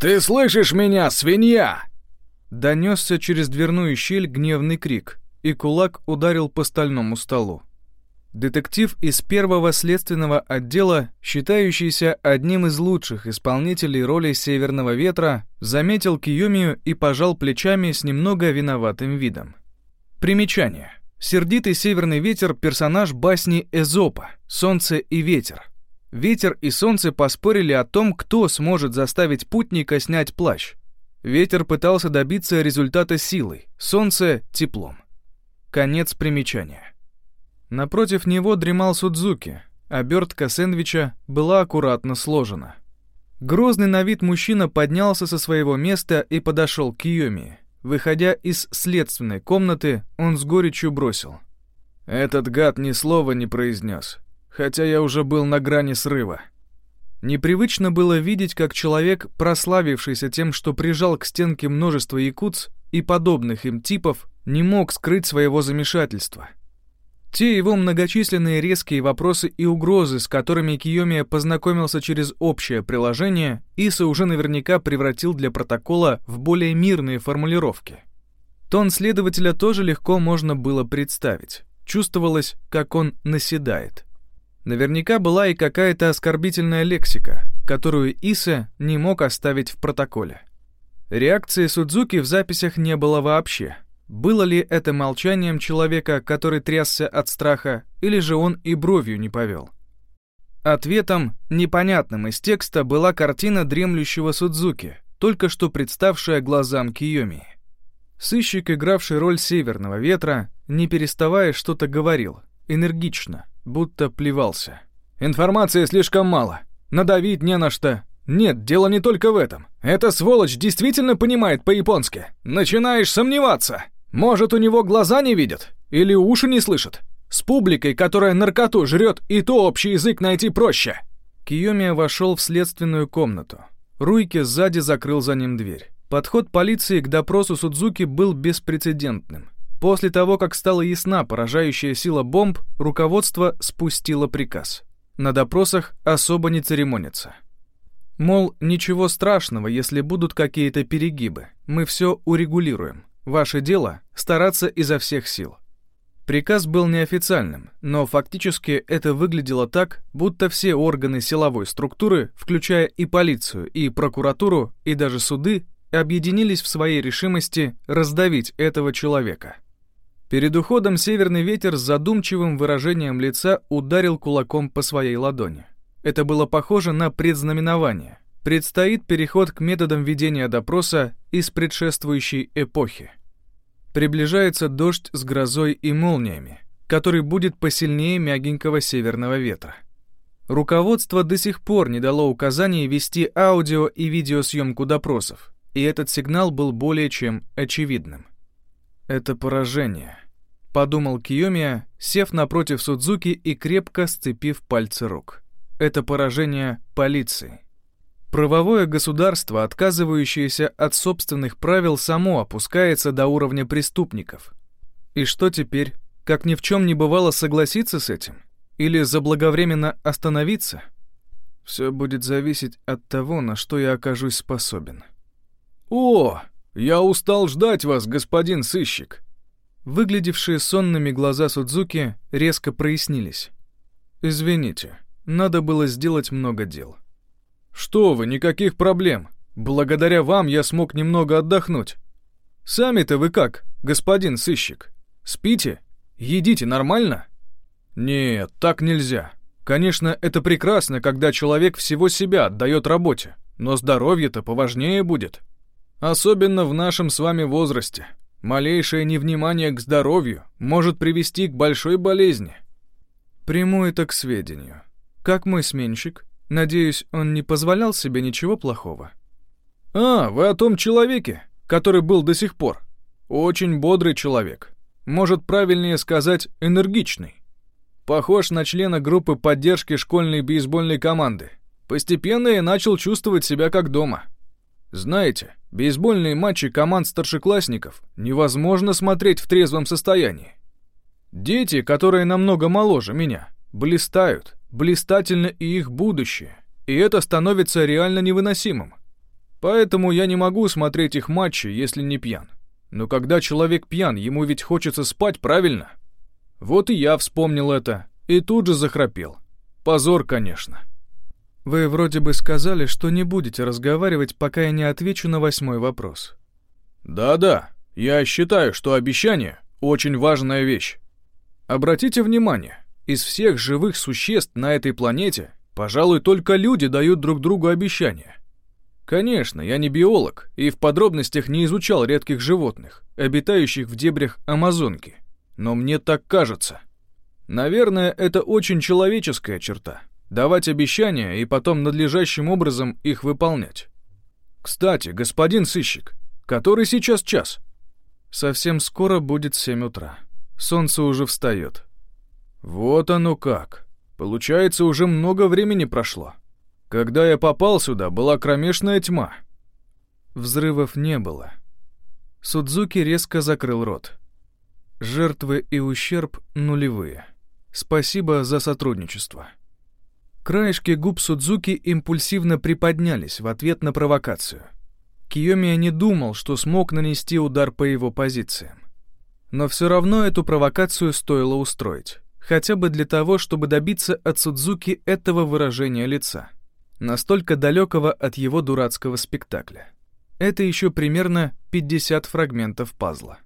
«Ты слышишь меня, свинья?» Донесся через дверную щель гневный крик, и кулак ударил по стальному столу. Детектив из первого следственного отдела, считающийся одним из лучших исполнителей роли «Северного ветра», заметил Киюмию и пожал плечами с немного виноватым видом. Примечание. Сердитый северный ветер – персонаж басни Эзопа «Солнце и ветер». Ветер и солнце поспорили о том, кто сможет заставить путника снять плащ. Ветер пытался добиться результата силой, солнце – теплом. Конец примечания. Напротив него дремал Судзуки. Обертка сэндвича была аккуратно сложена. Грозный на вид мужчина поднялся со своего места и подошел к Йоми. Выходя из следственной комнаты, он с горечью бросил. «Этот гад ни слова не произнес, хотя я уже был на грани срыва». Непривычно было видеть, как человек, прославившийся тем, что прижал к стенке множество якутс и подобных им типов, не мог скрыть своего замешательства. Те его многочисленные резкие вопросы и угрозы, с которыми Киомия познакомился через общее приложение, Иса уже наверняка превратил для протокола в более мирные формулировки. Тон следователя тоже легко можно было представить. Чувствовалось, как он наседает. Наверняка была и какая-то оскорбительная лексика, которую Иса не мог оставить в протоколе. Реакции Судзуки в записях не было вообще — было ли это молчанием человека, который трясся от страха, или же он и бровью не повел? Ответом, непонятным из текста, была картина дремлющего Судзуки, только что представшая глазам Киоми. Сыщик, игравший роль северного ветра, не переставая что-то говорил, энергично, будто плевался. «Информации слишком мало. Надавить не на что. Нет, дело не только в этом. Эта сволочь действительно понимает по-японски. Начинаешь сомневаться!» Может, у него глаза не видят? Или уши не слышат? С публикой, которая наркоту жрет, и то общий язык найти проще. Киомия вошел в следственную комнату. Руйки сзади закрыл за ним дверь. Подход полиции к допросу Судзуки был беспрецедентным. После того, как стала ясна поражающая сила бомб, руководство спустило приказ. На допросах особо не церемонятся. Мол, ничего страшного, если будут какие-то перегибы. Мы все урегулируем. Ваше дело — стараться изо всех сил. Приказ был неофициальным, но фактически это выглядело так, будто все органы силовой структуры, включая и полицию, и прокуратуру, и даже суды, объединились в своей решимости раздавить этого человека. Перед уходом северный ветер с задумчивым выражением лица ударил кулаком по своей ладони. Это было похоже на предзнаменование. Предстоит переход к методам ведения допроса из предшествующей эпохи. Приближается дождь с грозой и молниями, который будет посильнее мягенького северного ветра. Руководство до сих пор не дало указаний вести аудио и видеосъемку допросов, и этот сигнал был более чем очевидным. «Это поражение», — подумал Киомия, сев напротив Судзуки и крепко сцепив пальцы рук. «Это поражение полиции». Правовое государство, отказывающееся от собственных правил, само опускается до уровня преступников. И что теперь? Как ни в чем не бывало согласиться с этим? Или заблаговременно остановиться? Все будет зависеть от того, на что я окажусь способен. «О, я устал ждать вас, господин сыщик!» Выглядевшие сонными глаза Судзуки резко прояснились. «Извините, надо было сделать много дел». «Что вы, никаких проблем. Благодаря вам я смог немного отдохнуть. Сами-то вы как, господин сыщик? Спите? Едите нормально?» «Нет, так нельзя. Конечно, это прекрасно, когда человек всего себя отдает работе, но здоровье-то поважнее будет. Особенно в нашем с вами возрасте. Малейшее невнимание к здоровью может привести к большой болезни». «Приму это к сведению. Как мой сменщик?» Надеюсь, он не позволял себе ничего плохого. «А, вы о том человеке, который был до сих пор. Очень бодрый человек. Может, правильнее сказать, энергичный. Похож на члена группы поддержки школьной бейсбольной команды. Постепенно я начал чувствовать себя как дома. Знаете, бейсбольные матчи команд старшеклассников невозможно смотреть в трезвом состоянии. Дети, которые намного моложе меня, блистают, блистательно и их будущее, и это становится реально невыносимым. Поэтому я не могу смотреть их матчи, если не пьян. Но когда человек пьян, ему ведь хочется спать, правильно? Вот и я вспомнил это, и тут же захрапел. Позор, конечно. Вы вроде бы сказали, что не будете разговаривать, пока я не отвечу на восьмой вопрос. Да-да, я считаю, что обещание — очень важная вещь. Обратите внимание, из всех живых существ на этой планете, пожалуй, только люди дают друг другу обещания. Конечно, я не биолог и в подробностях не изучал редких животных, обитающих в дебрях Амазонки, но мне так кажется. Наверное, это очень человеческая черта — давать обещания и потом надлежащим образом их выполнять. Кстати, господин сыщик, который сейчас час? Совсем скоро будет семь утра. Солнце уже встает. Вот оно как. Получается, уже много времени прошло. Когда я попал сюда, была кромешная тьма. Взрывов не было. Судзуки резко закрыл рот. Жертвы и ущерб нулевые. Спасибо за сотрудничество. Краешки губ Судзуки импульсивно приподнялись в ответ на провокацию. Киомия не думал, что смог нанести удар по его позициям. Но все равно эту провокацию стоило устроить. Хотя бы для того, чтобы добиться от Судзуки этого выражения лица настолько далекого от его дурацкого спектакля. Это еще примерно 50 фрагментов пазла.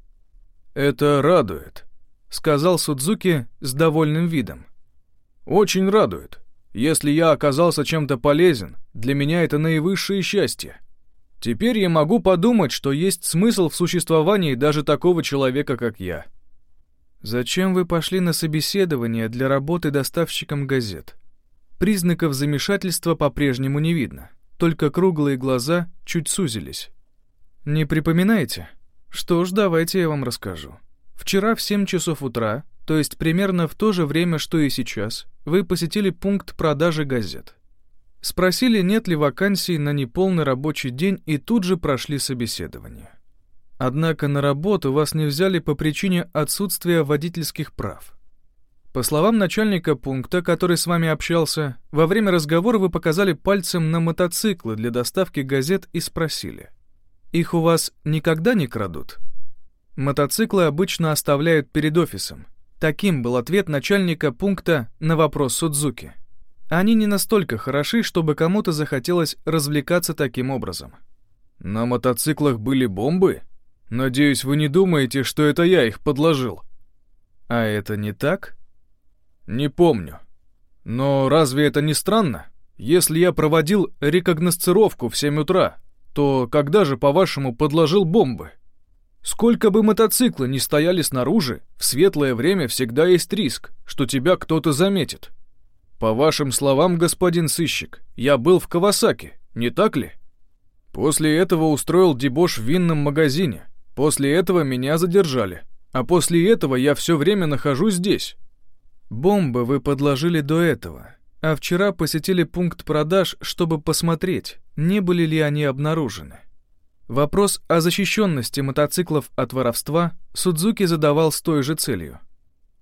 «Это радует», — сказал Судзуки с довольным видом. «Очень радует. Если я оказался чем-то полезен, для меня это наивысшее счастье. Теперь я могу подумать, что есть смысл в существовании даже такого человека, как я». «Зачем вы пошли на собеседование для работы доставщиком газет?» Признаков замешательства по-прежнему не видно, только круглые глаза чуть сузились. «Не припоминаете? Что ж, давайте я вам расскажу. Вчера в 7 часов утра, то есть примерно в то же время, что и сейчас, вы посетили пункт продажи газет. Спросили, нет ли вакансий на неполный рабочий день и тут же прошли собеседование. Однако на работу вас не взяли по причине отсутствия водительских прав. По словам начальника пункта, который с вами общался, во время разговора вы показали пальцем на мотоциклы для доставки газет и спросили. «Их у вас никогда не крадут?» Мотоциклы обычно оставляют перед офисом. Таким был ответ начальника пункта на вопрос Судзуки. Они не настолько хороши, чтобы кому-то захотелось развлекаться таким образом. «На мотоциклах были бомбы? Надеюсь, вы не думаете, что это я их подложил?» «А это не так?» Не помню. Но разве это не странно? Если я проводил рекогносцировку в 7 утра, то когда же, по-вашему, подложил бомбы? Сколько бы мотоциклы ни стояли снаружи, в светлое время всегда есть риск, что тебя кто-то заметит. По вашим словам, господин сыщик, я был в Кавасаки, не так ли? После этого устроил дебош в винном магазине. После этого меня задержали. А после этого я все время нахожусь здесь. Бомбы вы подложили до этого, а вчера посетили пункт продаж, чтобы посмотреть, не были ли они обнаружены. Вопрос о защищенности мотоциклов от воровства Судзуки задавал с той же целью.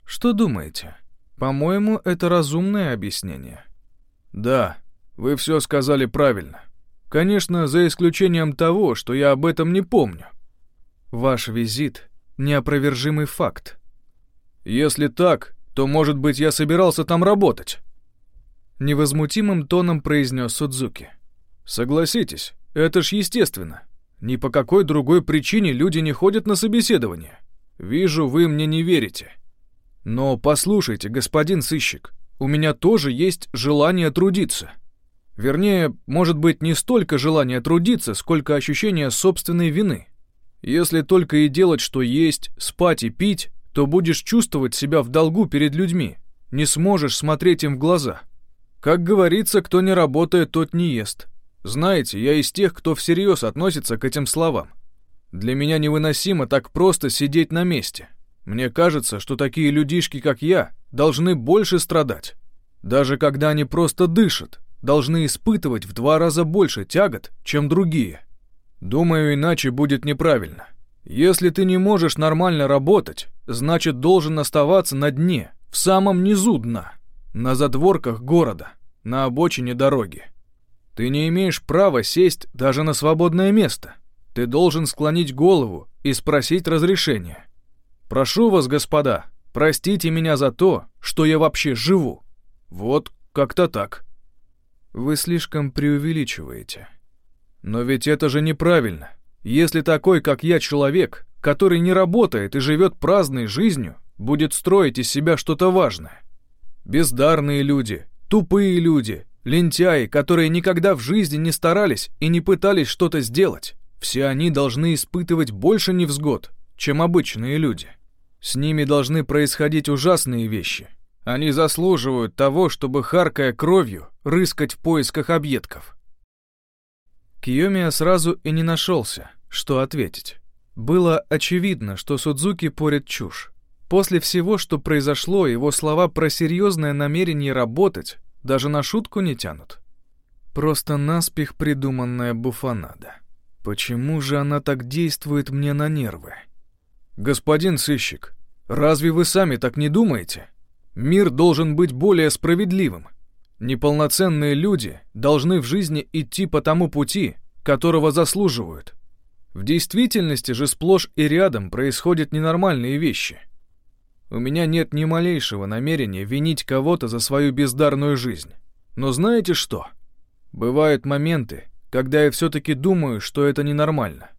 Что думаете? По-моему, это разумное объяснение. Да, вы все сказали правильно. Конечно, за исключением того, что я об этом не помню. Ваш визит — неопровержимый факт. Если так, то, может быть, я собирался там работать?» Невозмутимым тоном произнес Судзуки. «Согласитесь, это ж естественно. Ни по какой другой причине люди не ходят на собеседование. Вижу, вы мне не верите. Но послушайте, господин сыщик, у меня тоже есть желание трудиться. Вернее, может быть, не столько желание трудиться, сколько ощущение собственной вины. Если только и делать, что есть, спать и пить, то будешь чувствовать себя в долгу перед людьми, не сможешь смотреть им в глаза. Как говорится, кто не работает, тот не ест. Знаете, я из тех, кто всерьез относится к этим словам. Для меня невыносимо так просто сидеть на месте. Мне кажется, что такие людишки, как я, должны больше страдать. Даже когда они просто дышат, должны испытывать в два раза больше тягот, чем другие. Думаю, иначе будет неправильно. Если ты не можешь нормально работать, значит должен оставаться на дне, в самом низу дна, на задворках города, на обочине дороги. Ты не имеешь права сесть даже на свободное место. Ты должен склонить голову и спросить разрешения. Прошу вас, господа, простите меня за то, что я вообще живу. Вот как-то так. Вы слишком преувеличиваете. Но ведь это же неправильно. Если такой, как я, человек, который не работает и живет праздной жизнью, будет строить из себя что-то важное. Бездарные люди, тупые люди, лентяи, которые никогда в жизни не старались и не пытались что-то сделать, все они должны испытывать больше невзгод, чем обычные люди. С ними должны происходить ужасные вещи. Они заслуживают того, чтобы, харкая кровью, рыскать в поисках объедков. Киомия сразу и не нашелся, что ответить. Было очевидно, что Судзуки порит чушь. После всего, что произошло, его слова про серьезное намерение работать даже на шутку не тянут. Просто наспех придуманная буфанада. Почему же она так действует мне на нервы? Господин сыщик, разве вы сами так не думаете? Мир должен быть более справедливым. Неполноценные люди должны в жизни идти по тому пути, которого заслуживают. В действительности же сплошь и рядом происходят ненормальные вещи. У меня нет ни малейшего намерения винить кого-то за свою бездарную жизнь. Но знаете что? Бывают моменты, когда я все-таки думаю, что это ненормально.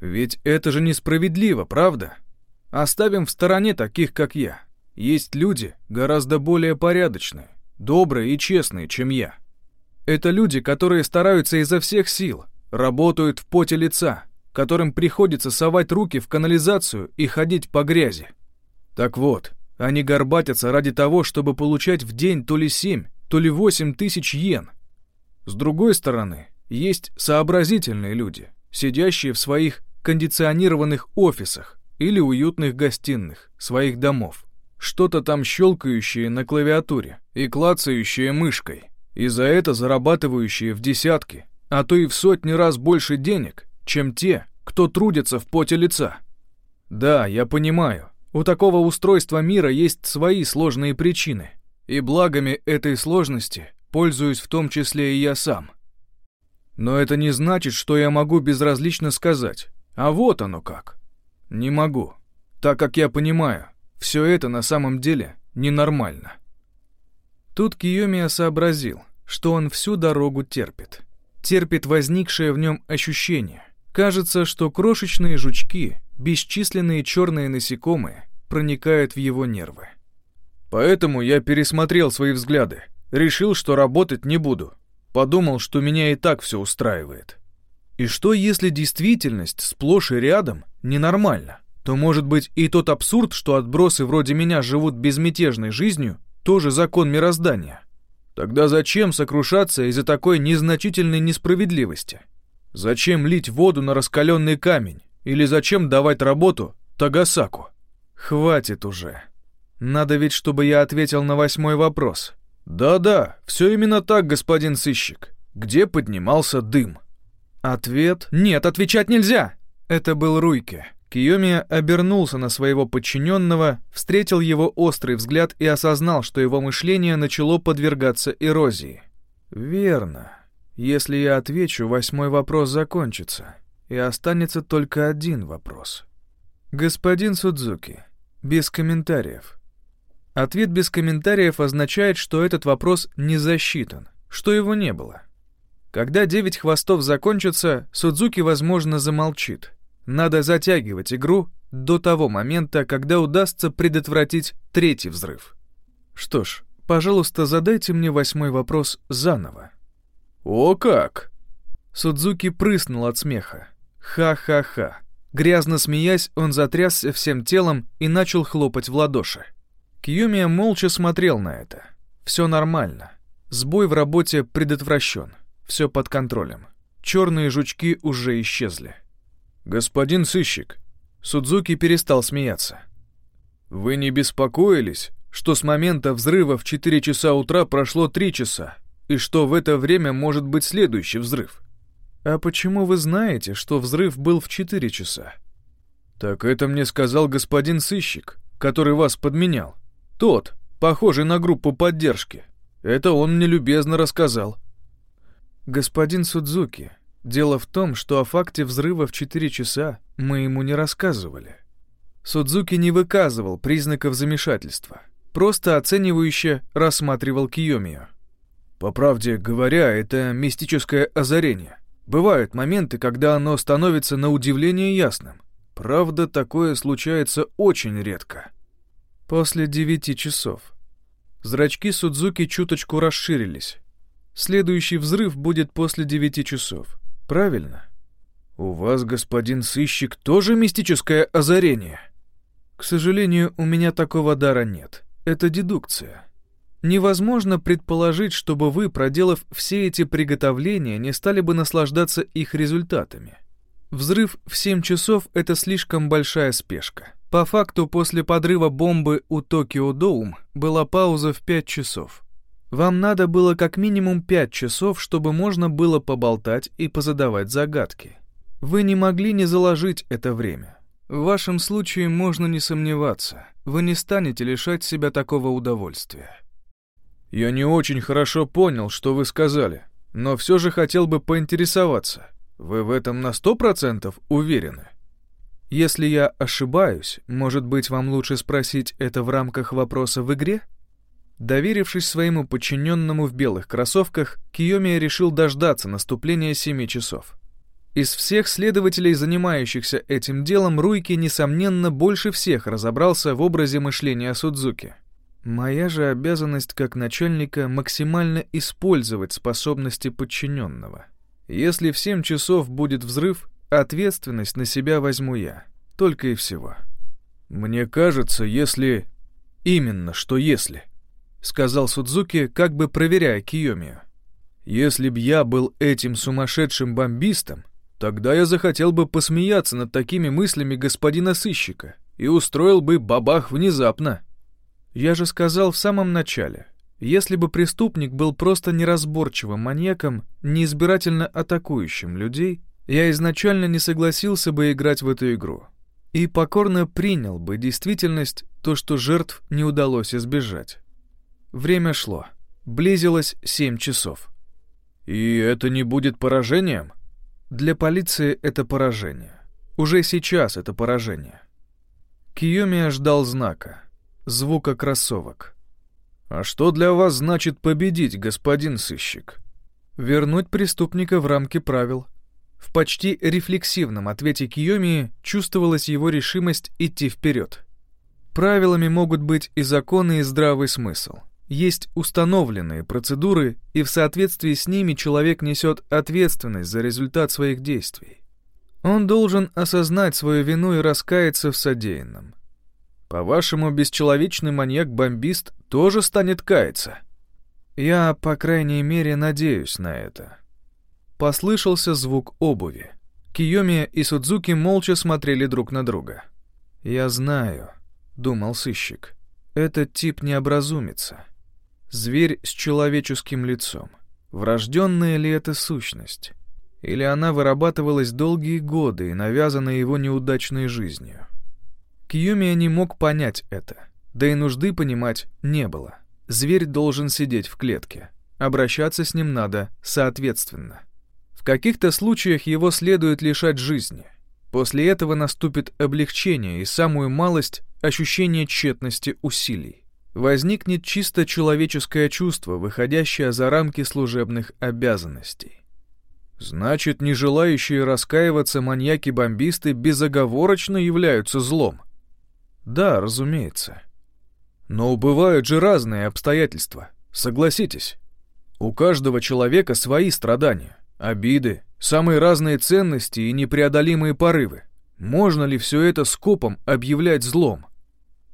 Ведь это же несправедливо, правда? Оставим в стороне таких, как я. Есть люди гораздо более порядочные, добрые и честные, чем я. Это люди, которые стараются изо всех сил, работают в поте лица, которым приходится совать руки в канализацию и ходить по грязи. Так вот, они горбатятся ради того, чтобы получать в день то ли 7, то ли 8 тысяч йен. С другой стороны, есть сообразительные люди, сидящие в своих кондиционированных офисах или уютных гостиных своих домов, что-то там щелкающее на клавиатуре и клацающее мышкой, и за это зарабатывающие в десятки, а то и в сотни раз больше денег, чем те, кто трудится в поте лица. Да, я понимаю, у такого устройства мира есть свои сложные причины, и благами этой сложности пользуюсь в том числе и я сам. Но это не значит, что я могу безразлично сказать, а вот оно как. Не могу, так как я понимаю, все это на самом деле ненормально. Тут Киомия сообразил, что он всю дорогу терпит. Терпит возникшее в нем ощущение. Кажется, что крошечные жучки, бесчисленные черные насекомые, проникают в его нервы. Поэтому я пересмотрел свои взгляды, решил, что работать не буду. Подумал, что меня и так все устраивает. И что если действительность сплошь и рядом ненормальна? То может быть и тот абсурд, что отбросы вроде меня живут безмятежной жизнью, тоже закон мироздания. Тогда зачем сокрушаться из-за такой незначительной несправедливости? Зачем лить воду на раскаленный камень? Или зачем давать работу Тагасаку? Хватит уже. Надо ведь, чтобы я ответил на восьмой вопрос. Да-да, все именно так, господин сыщик. Где поднимался дым? Ответ «Нет, отвечать нельзя!» Это был Руйке. Киомия обернулся на своего подчиненного, встретил его острый взгляд и осознал, что его мышление начало подвергаться эрозии. «Верно. Если я отвечу, восьмой вопрос закончится, и останется только один вопрос. Господин Судзуки, без комментариев». Ответ без комментариев означает, что этот вопрос не засчитан, что его не было. Когда девять хвостов закончатся, Судзуки, возможно, замолчит. Надо затягивать игру до того момента, когда удастся предотвратить третий взрыв. Что ж, пожалуйста, задайте мне восьмой вопрос заново. О как! Судзуки прыснул от смеха. Ха-ха-ха. Грязно смеясь, он затрясся всем телом и начал хлопать в ладоши. Кьюмия молча смотрел на это. Все нормально. Сбой в работе предотвращен. Все под контролем. Черные жучки уже исчезли. «Господин сыщик», Судзуки перестал смеяться. «Вы не беспокоились, что с момента взрыва в 4 часа утра прошло 3 часа, и что в это время может быть следующий взрыв?» «А почему вы знаете, что взрыв был в 4 часа?» «Так это мне сказал господин сыщик, который вас подменял. Тот, похожий на группу поддержки. Это он мне любезно рассказал». Господин Судзуки, дело в том, что о факте взрыва в 4 часа мы ему не рассказывали. Судзуки не выказывал признаков замешательства, просто оценивающе рассматривал Киомию. По правде говоря, это мистическое озарение. Бывают моменты, когда оно становится на удивление ясным. Правда, такое случается очень редко. После девяти часов. Зрачки Судзуки чуточку расширились. Следующий взрыв будет после девяти часов. Правильно? У вас, господин сыщик, тоже мистическое озарение? К сожалению, у меня такого дара нет. Это дедукция. Невозможно предположить, чтобы вы, проделав все эти приготовления, не стали бы наслаждаться их результатами. Взрыв в 7 часов — это слишком большая спешка. По факту, после подрыва бомбы у Токио Доум была пауза в 5 часов. Вам надо было как минимум 5 часов, чтобы можно было поболтать и позадавать загадки. Вы не могли не заложить это время. В вашем случае можно не сомневаться, вы не станете лишать себя такого удовольствия. Я не очень хорошо понял, что вы сказали, но все же хотел бы поинтересоваться. Вы в этом на сто процентов уверены? Если я ошибаюсь, может быть, вам лучше спросить это в рамках вопроса в игре? Доверившись своему подчиненному в белых кроссовках, Киомия решил дождаться наступления семи часов. Из всех следователей, занимающихся этим делом, Руйки, несомненно, больше всех разобрался в образе мышления Судзуки — Моя же обязанность как начальника максимально использовать способности подчиненного. Если в 7 часов будет взрыв, ответственность на себя возьму я. Только и всего. Мне кажется, если... Именно, что если... Сказал Судзуки, как бы проверяя Киомию. Если б я был этим сумасшедшим бомбистом, тогда я захотел бы посмеяться над такими мыслями господина сыщика и устроил бы бабах внезапно. Я же сказал в самом начале, если бы преступник был просто неразборчивым маньяком, неизбирательно атакующим людей, я изначально не согласился бы играть в эту игру. И покорно принял бы действительность то, что жертв не удалось избежать. Время шло. Близилось семь часов. И это не будет поражением? Для полиции это поражение. Уже сейчас это поражение. Киоми ждал знака звука кроссовок. «А что для вас значит победить, господин сыщик?» «Вернуть преступника в рамки правил». В почти рефлексивном ответе Киоми чувствовалась его решимость идти вперед. Правилами могут быть и законы, и здравый смысл. Есть установленные процедуры, и в соответствии с ними человек несет ответственность за результат своих действий. Он должен осознать свою вину и раскаяться в содеянном. По-вашему, бесчеловечный маньяк-бомбист тоже станет каяться? Я, по крайней мере, надеюсь на это. Послышался звук обуви. Киоми и Судзуки молча смотрели друг на друга. «Я знаю», — думал сыщик, — «этот тип не образумится. Зверь с человеческим лицом. Врожденная ли это сущность? Или она вырабатывалась долгие годы и навязана его неудачной жизнью?» Кьюмия не мог понять это, да и нужды понимать не было. Зверь должен сидеть в клетке. Обращаться с ним надо соответственно. В каких-то случаях его следует лишать жизни. После этого наступит облегчение и самую малость ощущение тщетности усилий. Возникнет чисто человеческое чувство, выходящее за рамки служебных обязанностей. Значит, не желающие раскаиваться маньяки-бомбисты безоговорочно являются злом. Да, разумеется. Но бывают же разные обстоятельства, согласитесь. У каждого человека свои страдания, обиды, самые разные ценности и непреодолимые порывы. Можно ли все это скопом объявлять злом?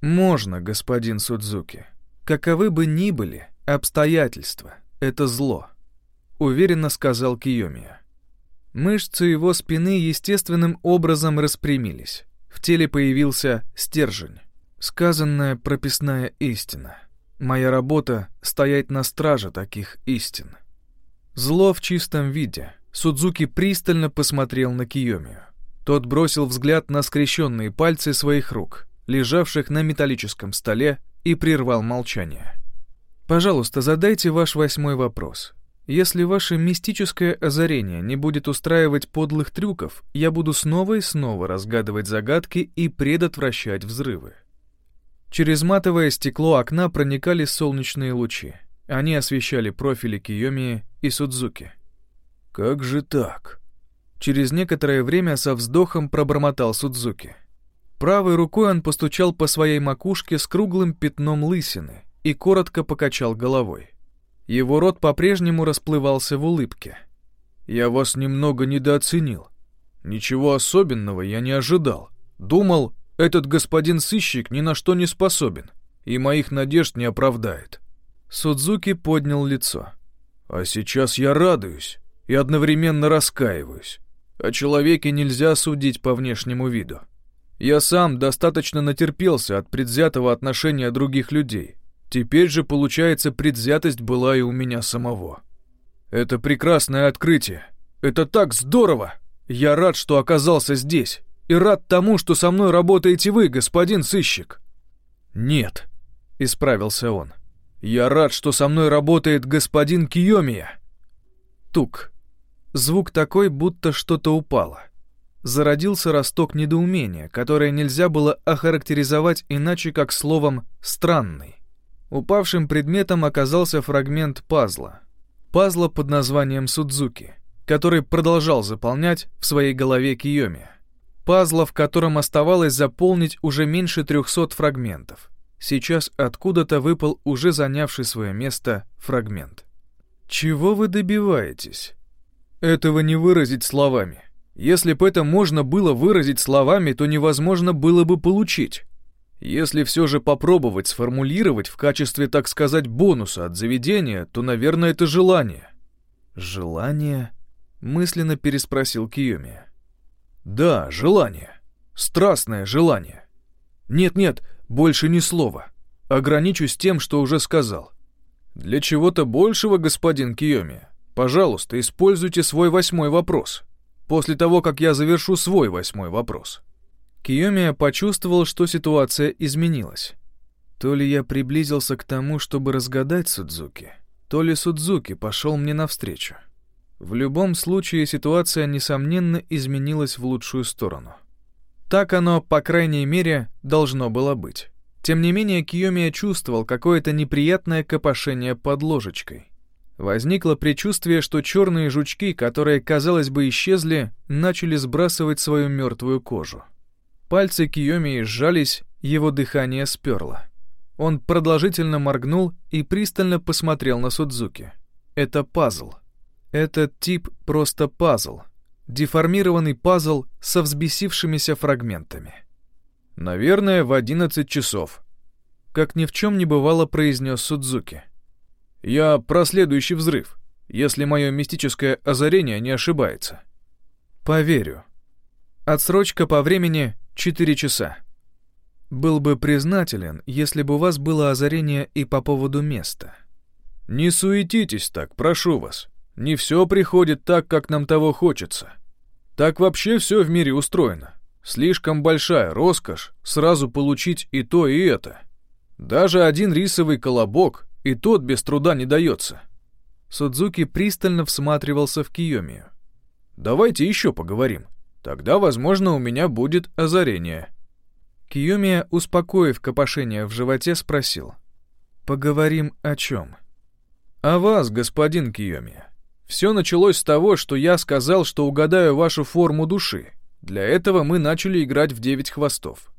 Можно, господин Судзуки. Каковы бы ни были обстоятельства, это зло, уверенно сказал Киомия. Мышцы его спины естественным образом распрямились. В теле появился стержень. Сказанная прописная истина. Моя работа — стоять на страже таких истин. Зло в чистом виде. Судзуки пристально посмотрел на Киомию. Тот бросил взгляд на скрещенные пальцы своих рук, лежавших на металлическом столе, и прервал молчание. «Пожалуйста, задайте ваш восьмой вопрос. Если ваше мистическое озарение не будет устраивать подлых трюков, я буду снова и снова разгадывать загадки и предотвращать взрывы. Через матовое стекло окна проникали солнечные лучи. Они освещали профили Киоми и Судзуки. «Как же так?» Через некоторое время со вздохом пробормотал Судзуки. Правой рукой он постучал по своей макушке с круглым пятном лысины и коротко покачал головой. Его рот по-прежнему расплывался в улыбке. «Я вас немного недооценил. Ничего особенного я не ожидал. Думал, этот господин сыщик ни на что не способен и моих надежд не оправдает». Судзуки поднял лицо. «А сейчас я радуюсь и одновременно раскаиваюсь. О человеке нельзя судить по внешнему виду. Я сам достаточно натерпелся от предвзятого отношения других людей, Теперь же, получается, предвзятость была и у меня самого. Это прекрасное открытие. Это так здорово! Я рад, что оказался здесь. И рад тому, что со мной работаете вы, господин сыщик. Нет, исправился он. Я рад, что со мной работает господин Киомия. Тук. Звук такой, будто что-то упало. Зародился росток недоумения, которое нельзя было охарактеризовать иначе, как словом «странный». Упавшим предметом оказался фрагмент пазла. Пазла под названием Судзуки, который продолжал заполнять в своей голове Киоми. Пазла, в котором оставалось заполнить уже меньше 300 фрагментов. Сейчас откуда-то выпал уже занявший свое место фрагмент. «Чего вы добиваетесь?» «Этого не выразить словами. Если бы это можно было выразить словами, то невозможно было бы получить. Если все же попробовать сформулировать в качестве, так сказать, бонуса от заведения, то, наверное, это желание. «Желание?» — мысленно переспросил Киоми. «Да, желание. Страстное желание. Нет-нет, больше ни слова. Ограничусь тем, что уже сказал. Для чего-то большего, господин Киоми, пожалуйста, используйте свой восьмой вопрос. После того, как я завершу свой восьмой вопрос». Киомия почувствовал, что ситуация изменилась. То ли я приблизился к тому, чтобы разгадать Судзуки, то ли Судзуки пошел мне навстречу. В любом случае ситуация, несомненно, изменилась в лучшую сторону. Так оно, по крайней мере, должно было быть. Тем не менее, Киомия чувствовал какое-то неприятное копошение под ложечкой. Возникло предчувствие, что черные жучки, которые, казалось бы, исчезли, начали сбрасывать свою мертвую кожу. Пальцы Киоми сжались, его дыхание сперло. Он продолжительно моргнул и пристально посмотрел на Судзуки. Это пазл. Этот тип просто пазл. Деформированный пазл со взбесившимися фрагментами. «Наверное, в одиннадцать часов», — как ни в чем не бывало произнес Судзуки. «Я про следующий взрыв, если мое мистическое озарение не ошибается». «Поверю. Отсрочка по времени Четыре часа. Был бы признателен, если бы у вас было озарение и по поводу места. Не суетитесь так, прошу вас. Не все приходит так, как нам того хочется. Так вообще все в мире устроено. Слишком большая роскошь сразу получить и то, и это. Даже один рисовый колобок, и тот без труда не дается. Судзуки пристально всматривался в Киомию. «Давайте еще поговорим», Тогда, возможно, у меня будет озарение». Киюмия, успокоив копошение в животе, спросил. «Поговорим о чем?» «О вас, господин Киюмия. Все началось с того, что я сказал, что угадаю вашу форму души. Для этого мы начали играть в девять хвостов.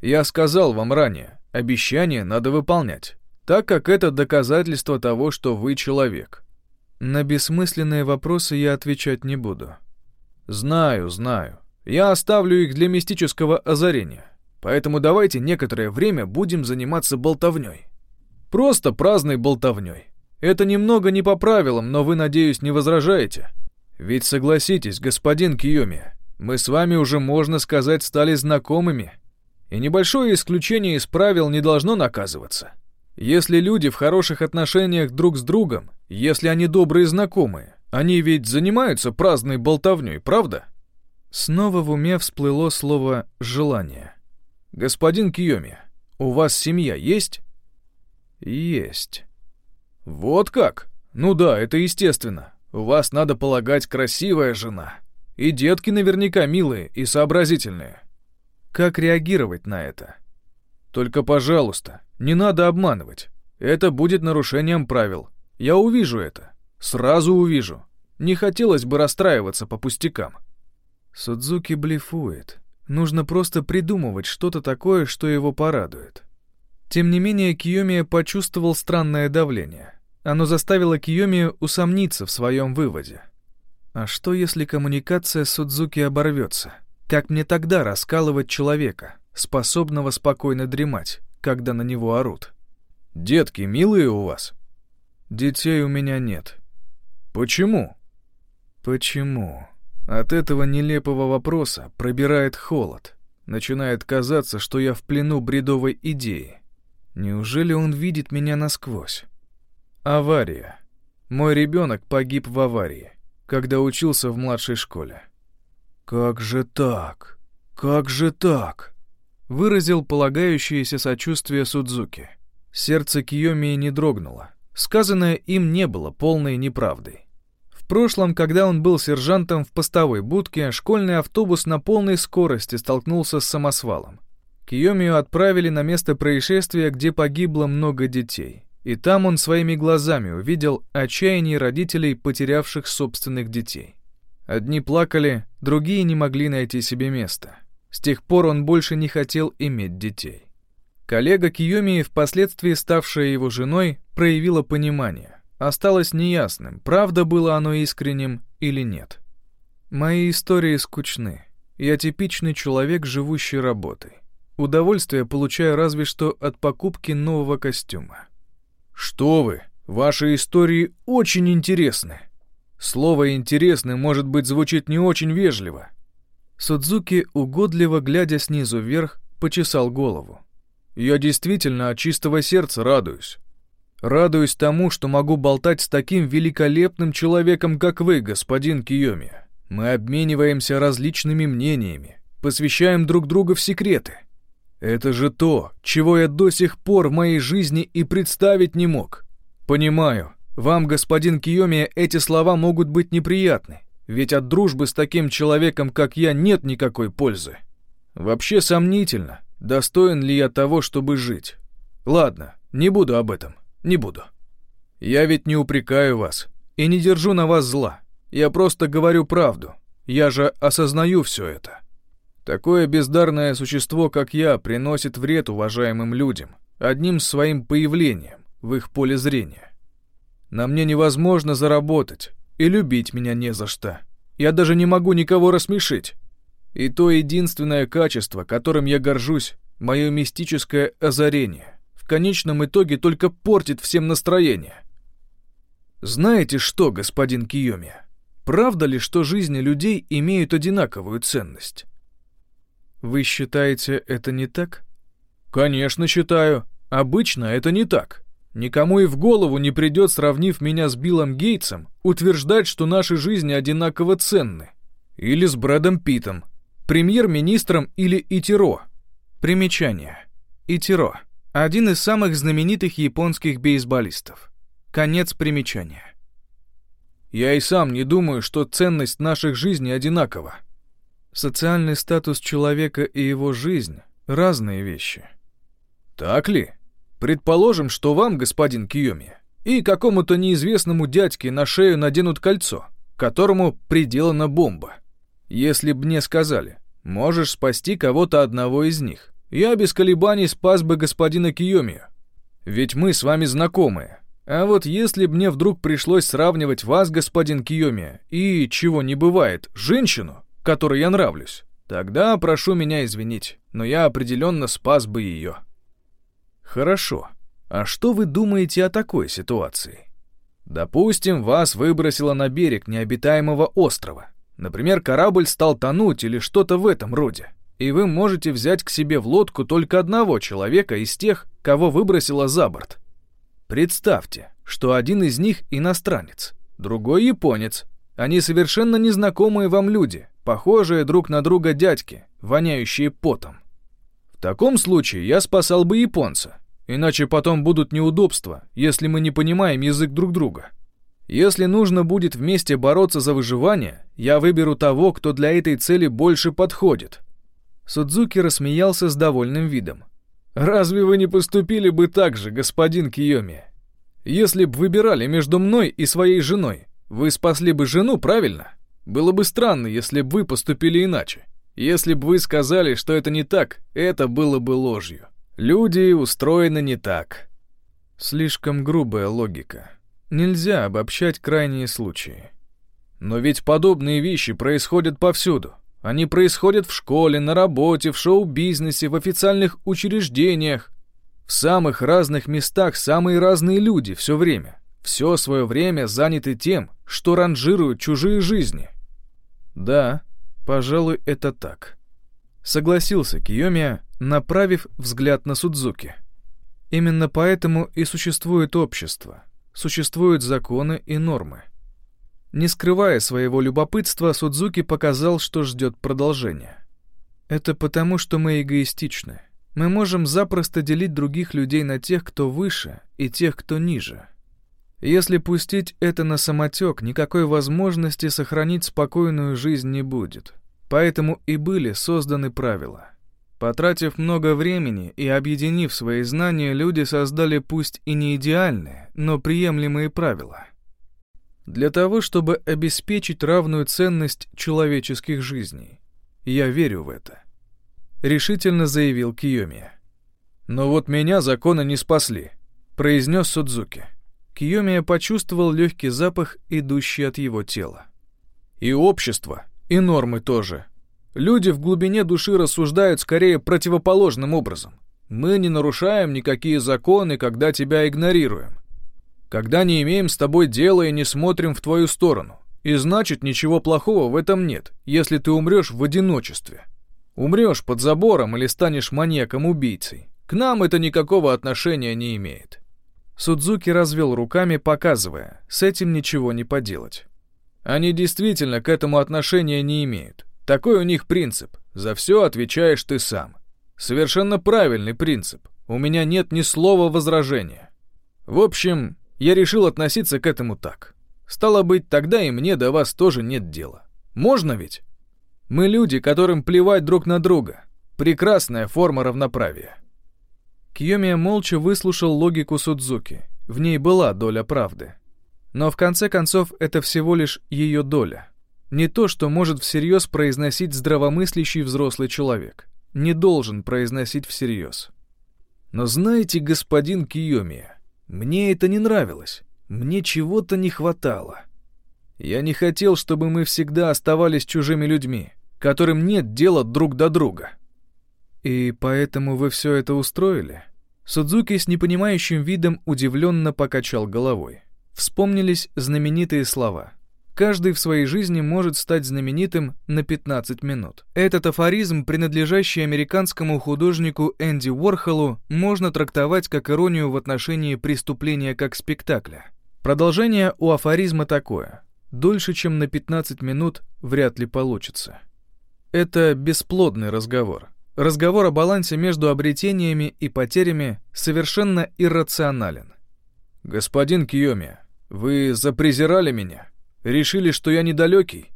Я сказал вам ранее, обещание надо выполнять, так как это доказательство того, что вы человек». На бессмысленные вопросы я отвечать не буду. «Знаю, знаю. Я оставлю их для мистического озарения. Поэтому давайте некоторое время будем заниматься болтовней. Просто праздной болтовней. Это немного не по правилам, но вы, надеюсь, не возражаете. Ведь согласитесь, господин Киоми, мы с вами уже, можно сказать, стали знакомыми. И небольшое исключение из правил не должно наказываться. Если люди в хороших отношениях друг с другом, если они добрые знакомые, они ведь занимаются праздной болтовней, правда? Снова в уме всплыло слово «желание». «Господин Киоми, у вас семья есть?» «Есть». «Вот как? Ну да, это естественно. У вас, надо полагать, красивая жена. И детки наверняка милые и сообразительные. Как реагировать на это? Только, пожалуйста, не надо обманывать. Это будет нарушением правил. Я увижу это. Сразу увижу. Не хотелось бы расстраиваться по пустякам. Судзуки блефует. Нужно просто придумывать что-то такое, что его порадует. Тем не менее, Киомия почувствовал странное давление. Оно заставило Киомию усомниться в своем выводе. А что, если коммуникация с Судзуки оборвется? Как мне тогда раскалывать человека, способного спокойно дремать, когда на него орут? «Детки милые у вас?» «Детей у меня нет». «Почему?» «Почему?» От этого нелепого вопроса пробирает холод. Начинает казаться, что я в плену бредовой идеи. Неужели он видит меня насквозь? Авария. Мой ребенок погиб в аварии, когда учился в младшей школе. «Как же так? Как же так?» Выразил полагающееся сочувствие Судзуки. Сердце Киомии не дрогнуло. Сказанное им не было полной неправдой. В прошлом, когда он был сержантом в постовой будке, школьный автобус на полной скорости столкнулся с самосвалом. Киомию отправили на место происшествия, где погибло много детей. И там он своими глазами увидел отчаяние родителей, потерявших собственных детей. Одни плакали, другие не могли найти себе места. С тех пор он больше не хотел иметь детей. Коллега Киомии, впоследствии ставшая его женой, проявила понимание осталось неясным, правда было оно искренним или нет. Мои истории скучны. Я типичный человек, живущий работой. Удовольствие получаю разве что от покупки нового костюма. Что вы, ваши истории очень интересны. Слово «интересный» может быть звучит не очень вежливо. Судзуки, угодливо глядя снизу вверх, почесал голову. Я действительно от чистого сердца радуюсь. Радуюсь тому, что могу болтать с таким великолепным человеком, как вы, господин Киоми. Мы обмениваемся различными мнениями, посвящаем друг друга в секреты. Это же то, чего я до сих пор в моей жизни и представить не мог. Понимаю, вам, господин Киоми, эти слова могут быть неприятны, ведь от дружбы с таким человеком, как я, нет никакой пользы. Вообще сомнительно, достоин ли я того, чтобы жить. Ладно, не буду об этом. Не буду. Я ведь не упрекаю вас и не держу на вас зла. Я просто говорю правду. Я же осознаю все это. Такое бездарное существо, как я, приносит вред уважаемым людям одним своим появлением в их поле зрения. На мне невозможно заработать, и любить меня не за что. Я даже не могу никого рассмешить. И то единственное качество, которым я горжусь, мое мистическое озарение конечном итоге только портит всем настроение. Знаете что, господин Киоми, правда ли, что жизни людей имеют одинаковую ценность? Вы считаете это не так? Конечно, считаю. Обычно это не так. Никому и в голову не придет, сравнив меня с Биллом Гейтсом, утверждать, что наши жизни одинаково ценны. Или с Брэдом Питом, премьер-министром или Итиро. Примечание. Итиро. Один из самых знаменитых японских бейсболистов. Конец примечания. Я и сам не думаю, что ценность наших жизней одинакова. Социальный статус человека и его жизнь — разные вещи. Так ли? Предположим, что вам, господин Киоми, и какому-то неизвестному дядьке на шею наденут кольцо, которому приделана бомба. Если б мне сказали, можешь спасти кого-то одного из них, я без колебаний спас бы господина Киомию. Ведь мы с вами знакомые. А вот если б мне вдруг пришлось сравнивать вас, господин Киомия, и, чего не бывает, женщину, которой я нравлюсь, тогда прошу меня извинить, но я определенно спас бы ее. Хорошо. А что вы думаете о такой ситуации? Допустим, вас выбросило на берег необитаемого острова. Например, корабль стал тонуть или что-то в этом роде и вы можете взять к себе в лодку только одного человека из тех, кого выбросило за борт. Представьте, что один из них иностранец, другой японец. Они совершенно незнакомые вам люди, похожие друг на друга дядьки, воняющие потом. В таком случае я спасал бы японца, иначе потом будут неудобства, если мы не понимаем язык друг друга. Если нужно будет вместе бороться за выживание, я выберу того, кто для этой цели больше подходит». Судзуки рассмеялся с довольным видом. «Разве вы не поступили бы так же, господин Киоми? Если б выбирали между мной и своей женой, вы спасли бы жену, правильно? Было бы странно, если бы вы поступили иначе. Если бы вы сказали, что это не так, это было бы ложью. Люди устроены не так». Слишком грубая логика. Нельзя обобщать крайние случаи. Но ведь подобные вещи происходят повсюду. Они происходят в школе, на работе, в шоу-бизнесе, в официальных учреждениях. В самых разных местах самые разные люди все время. Все свое время заняты тем, что ранжируют чужие жизни. Да, пожалуй, это так. Согласился Киомия, направив взгляд на Судзуки. Именно поэтому и существует общество — существуют законы и нормы. Не скрывая своего любопытства, Судзуки показал, что ждет продолжения. Это потому, что мы эгоистичны. Мы можем запросто делить других людей на тех, кто выше, и тех, кто ниже. Если пустить это на самотек, никакой возможности сохранить спокойную жизнь не будет. Поэтому и были созданы правила — Потратив много времени и объединив свои знания, люди создали пусть и не идеальные, но приемлемые правила. Для того, чтобы обеспечить равную ценность человеческих жизней. Я верю в это. Решительно заявил Киоми. «Но вот меня законы не спасли», — произнес Судзуки. Киомия почувствовал легкий запах, идущий от его тела. «И общество, и нормы тоже», Люди в глубине души рассуждают скорее противоположным образом. Мы не нарушаем никакие законы, когда тебя игнорируем. Когда не имеем с тобой дела и не смотрим в твою сторону. И значит, ничего плохого в этом нет, если ты умрешь в одиночестве. Умрешь под забором или станешь маньяком-убийцей. К нам это никакого отношения не имеет. Судзуки развел руками, показывая, с этим ничего не поделать. Они действительно к этому отношения не имеют. Такой у них принцип. За все отвечаешь ты сам. Совершенно правильный принцип. У меня нет ни слова возражения. В общем, я решил относиться к этому так. Стало быть, тогда и мне до вас тоже нет дела. Можно ведь? Мы люди, которым плевать друг на друга. Прекрасная форма равноправия. Кьёмия молча выслушал логику Судзуки. В ней была доля правды. Но в конце концов это всего лишь ее доля. Не то, что может всерьез произносить здравомыслящий взрослый человек. Не должен произносить всерьез. Но знаете, господин Киомия, мне это не нравилось. Мне чего-то не хватало. Я не хотел, чтобы мы всегда оставались чужими людьми, которым нет дела друг до друга. И поэтому вы все это устроили? Судзуки с непонимающим видом удивленно покачал головой. Вспомнились знаменитые слова — Каждый в своей жизни может стать знаменитым на 15 минут. Этот афоризм, принадлежащий американскому художнику Энди Уорхолу, можно трактовать как иронию в отношении преступления как спектакля. Продолжение у афоризма такое. Дольше, чем на 15 минут, вряд ли получится. Это бесплодный разговор. Разговор о балансе между обретениями и потерями совершенно иррационален. «Господин Киоми, вы запрезирали меня?» Решили, что я недалекий?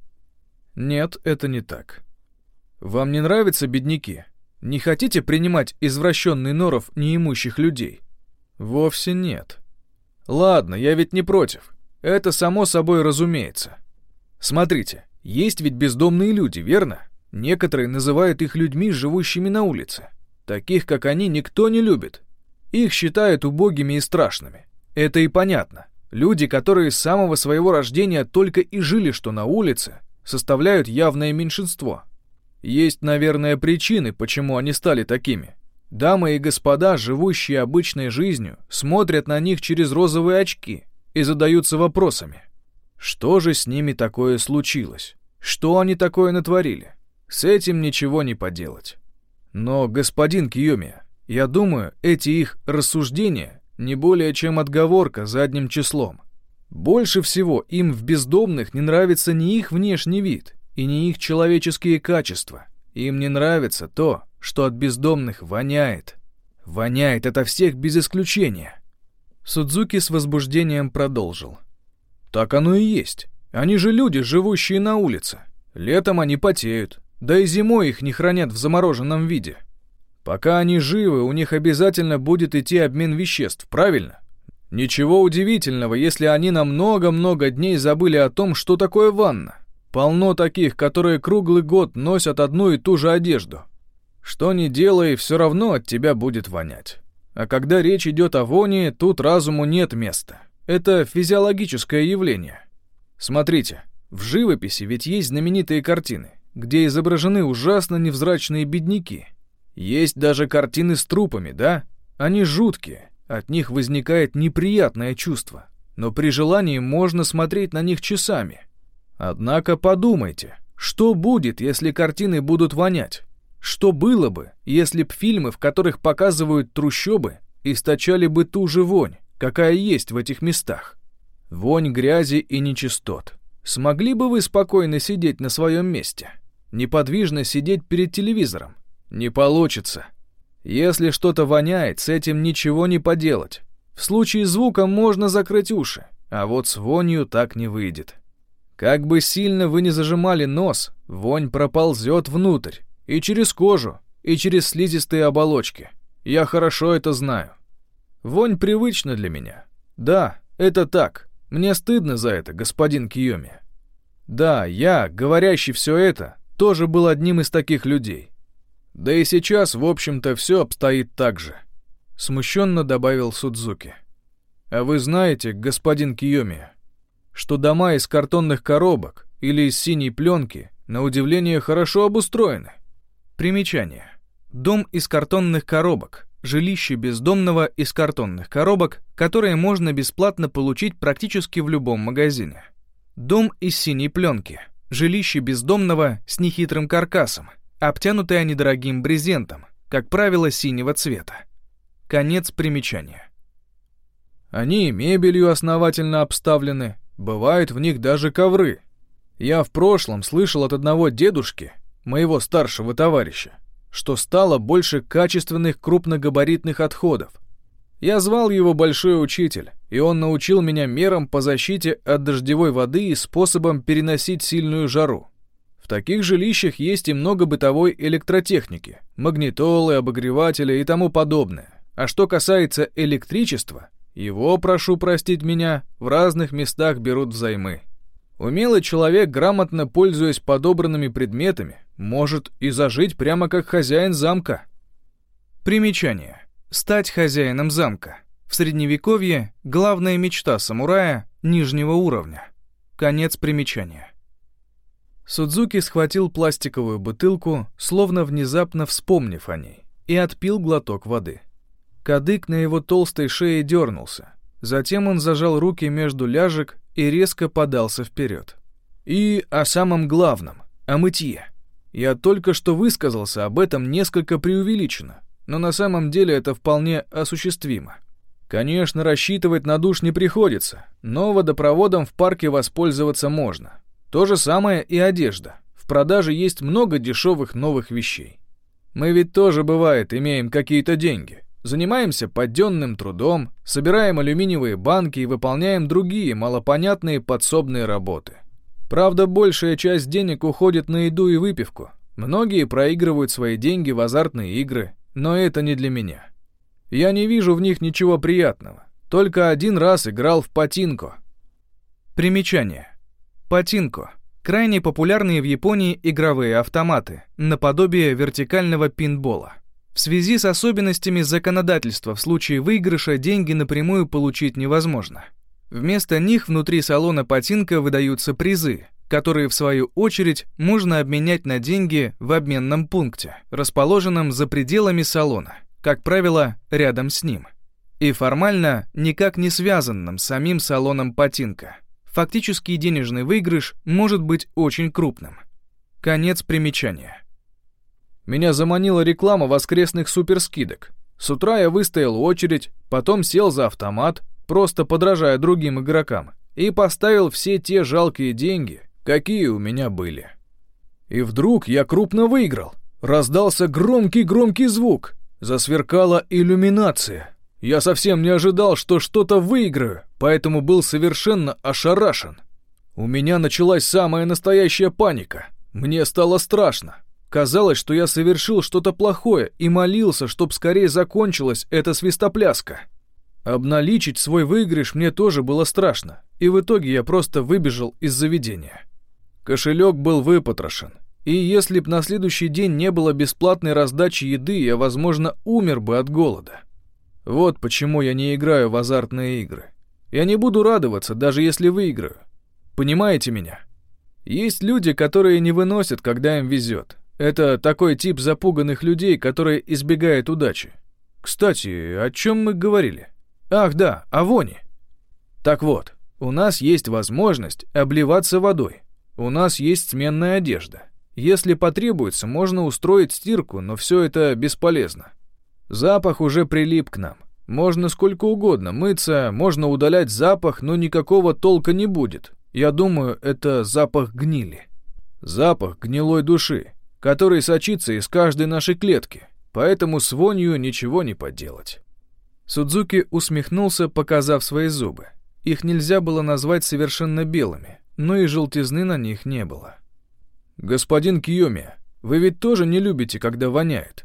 Нет, это не так. Вам не нравятся бедняки? Не хотите принимать извращенный норов неимущих людей? Вовсе нет. Ладно, я ведь не против. Это само собой разумеется. Смотрите, есть ведь бездомные люди, верно? Некоторые называют их людьми, живущими на улице. Таких, как они, никто не любит. Их считают убогими и страшными. Это и понятно. Люди, которые с самого своего рождения только и жили, что на улице, составляют явное меньшинство. Есть, наверное, причины, почему они стали такими. Дамы и господа, живущие обычной жизнью, смотрят на них через розовые очки и задаются вопросами. Что же с ними такое случилось? Что они такое натворили? С этим ничего не поделать. Но, господин Киоми, я думаю, эти их рассуждения не более чем отговорка задним числом. Больше всего им в бездомных не нравится ни их внешний вид и ни их человеческие качества. Им не нравится то, что от бездомных воняет. Воняет это всех без исключения. Судзуки с возбуждением продолжил. Так оно и есть. Они же люди, живущие на улице. Летом они потеют, да и зимой их не хранят в замороженном виде. Пока они живы, у них обязательно будет идти обмен веществ, правильно? Ничего удивительного, если они на много-много дней забыли о том, что такое ванна. Полно таких, которые круглый год носят одну и ту же одежду. Что ни делай, все равно от тебя будет вонять. А когда речь идет о воне, тут разуму нет места. Это физиологическое явление. Смотрите, в живописи ведь есть знаменитые картины, где изображены ужасно невзрачные бедняки. Есть даже картины с трупами, да? Они жуткие, от них возникает неприятное чувство. Но при желании можно смотреть на них часами. Однако подумайте, что будет, если картины будут вонять? Что было бы, если б фильмы, в которых показывают трущобы, источали бы ту же вонь, какая есть в этих местах? Вонь грязи и нечистот. Смогли бы вы спокойно сидеть на своем месте? Неподвижно сидеть перед телевизором? Не получится. Если что-то воняет, с этим ничего не поделать. В случае звука можно закрыть уши, а вот с вонью так не выйдет. Как бы сильно вы не зажимали нос, вонь проползет внутрь, и через кожу, и через слизистые оболочки. Я хорошо это знаю. Вонь привычна для меня. Да, это так. Мне стыдно за это, господин Киоми. Да, я, говорящий все это, тоже был одним из таких людей. Да и сейчас, в общем-то, все обстоит так же. Смущенно добавил Судзуки. А вы знаете, господин Киоми, что дома из картонных коробок или из синей пленки, на удивление, хорошо обустроены. Примечание. Дом из картонных коробок. Жилище бездомного из картонных коробок, которые можно бесплатно получить практически в любом магазине. Дом из синей пленки. Жилище бездомного с нехитрым каркасом, обтянутое недорогим брезентом, как правило, синего цвета. Конец примечания. Они мебелью основательно обставлены, бывают в них даже ковры. Я в прошлом слышал от одного дедушки, моего старшего товарища, что стало больше качественных крупногабаритных отходов. Я звал его Большой Учитель, и он научил меня мерам по защите от дождевой воды и способам переносить сильную жару. Таких жилищах есть и много бытовой электротехники, магнитолы, обогреватели и тому подобное. А что касается электричества, его, прошу простить меня, в разных местах берут взаймы. Умелый человек, грамотно пользуясь подобранными предметами, может и зажить прямо как хозяин замка. Примечание. Стать хозяином замка. В средневековье главная мечта самурая нижнего уровня. Конец примечания. Судзуки схватил пластиковую бутылку, словно внезапно вспомнив о ней, и отпил глоток воды. Кадык на его толстой шее дернулся. Затем он зажал руки между ляжек и резко подался вперед. И о самом главном, о мытье. Я только что высказался об этом несколько преувеличенно, но на самом деле это вполне осуществимо. Конечно, рассчитывать на душ не приходится, но водопроводом в парке воспользоваться можно. То же самое и одежда. В продаже есть много дешевых новых вещей. Мы ведь тоже, бывает, имеем какие-то деньги. Занимаемся подденным трудом, собираем алюминиевые банки и выполняем другие малопонятные подсобные работы. Правда, большая часть денег уходит на еду и выпивку. Многие проигрывают свои деньги в азартные игры, но это не для меня. Я не вижу в них ничего приятного. Только один раз играл в патинко. Примечание. Патинко. Крайне популярные в Японии игровые автоматы, наподобие вертикального пинбола. В связи с особенностями законодательства в случае выигрыша деньги напрямую получить невозможно. Вместо них внутри салона Патинка выдаются призы, которые в свою очередь можно обменять на деньги в обменном пункте, расположенном за пределами салона, как правило, рядом с ним. И формально никак не связанным с самим салоном Патинка. Фактический денежный выигрыш может быть очень крупным. Конец примечания. Меня заманила реклама воскресных суперскидок. С утра я выстоял очередь, потом сел за автомат, просто подражая другим игрокам, и поставил все те жалкие деньги, какие у меня были. И вдруг я крупно выиграл. Раздался громкий-громкий звук. Засверкала иллюминация. Я совсем не ожидал, что что-то выиграю, поэтому был совершенно ошарашен. У меня началась самая настоящая паника. Мне стало страшно. Казалось, что я совершил что-то плохое и молился, чтоб скорее закончилась эта свистопляска. Обналичить свой выигрыш мне тоже было страшно, и в итоге я просто выбежал из заведения. Кошелек был выпотрошен, и если б на следующий день не было бесплатной раздачи еды, я, возможно, умер бы от голода. Вот почему я не играю в азартные игры. Я не буду радоваться, даже если выиграю. Понимаете меня? Есть люди, которые не выносят, когда им везет, это такой тип запуганных людей, которые избегают удачи. Кстати, о чем мы говорили? Ах да, о воне. Так вот, у нас есть возможность обливаться водой. У нас есть сменная одежда. Если потребуется, можно устроить стирку, но все это бесполезно. Запах уже прилип к нам. Можно сколько угодно мыться, можно удалять запах, но никакого толка не будет. Я думаю, это запах гнили. Запах гнилой души который сочится из каждой нашей клетки, поэтому с вонью ничего не поделать. Судзуки усмехнулся, показав свои зубы. Их нельзя было назвать совершенно белыми, но и желтизны на них не было. «Господин Киоми, вы ведь тоже не любите, когда воняет?»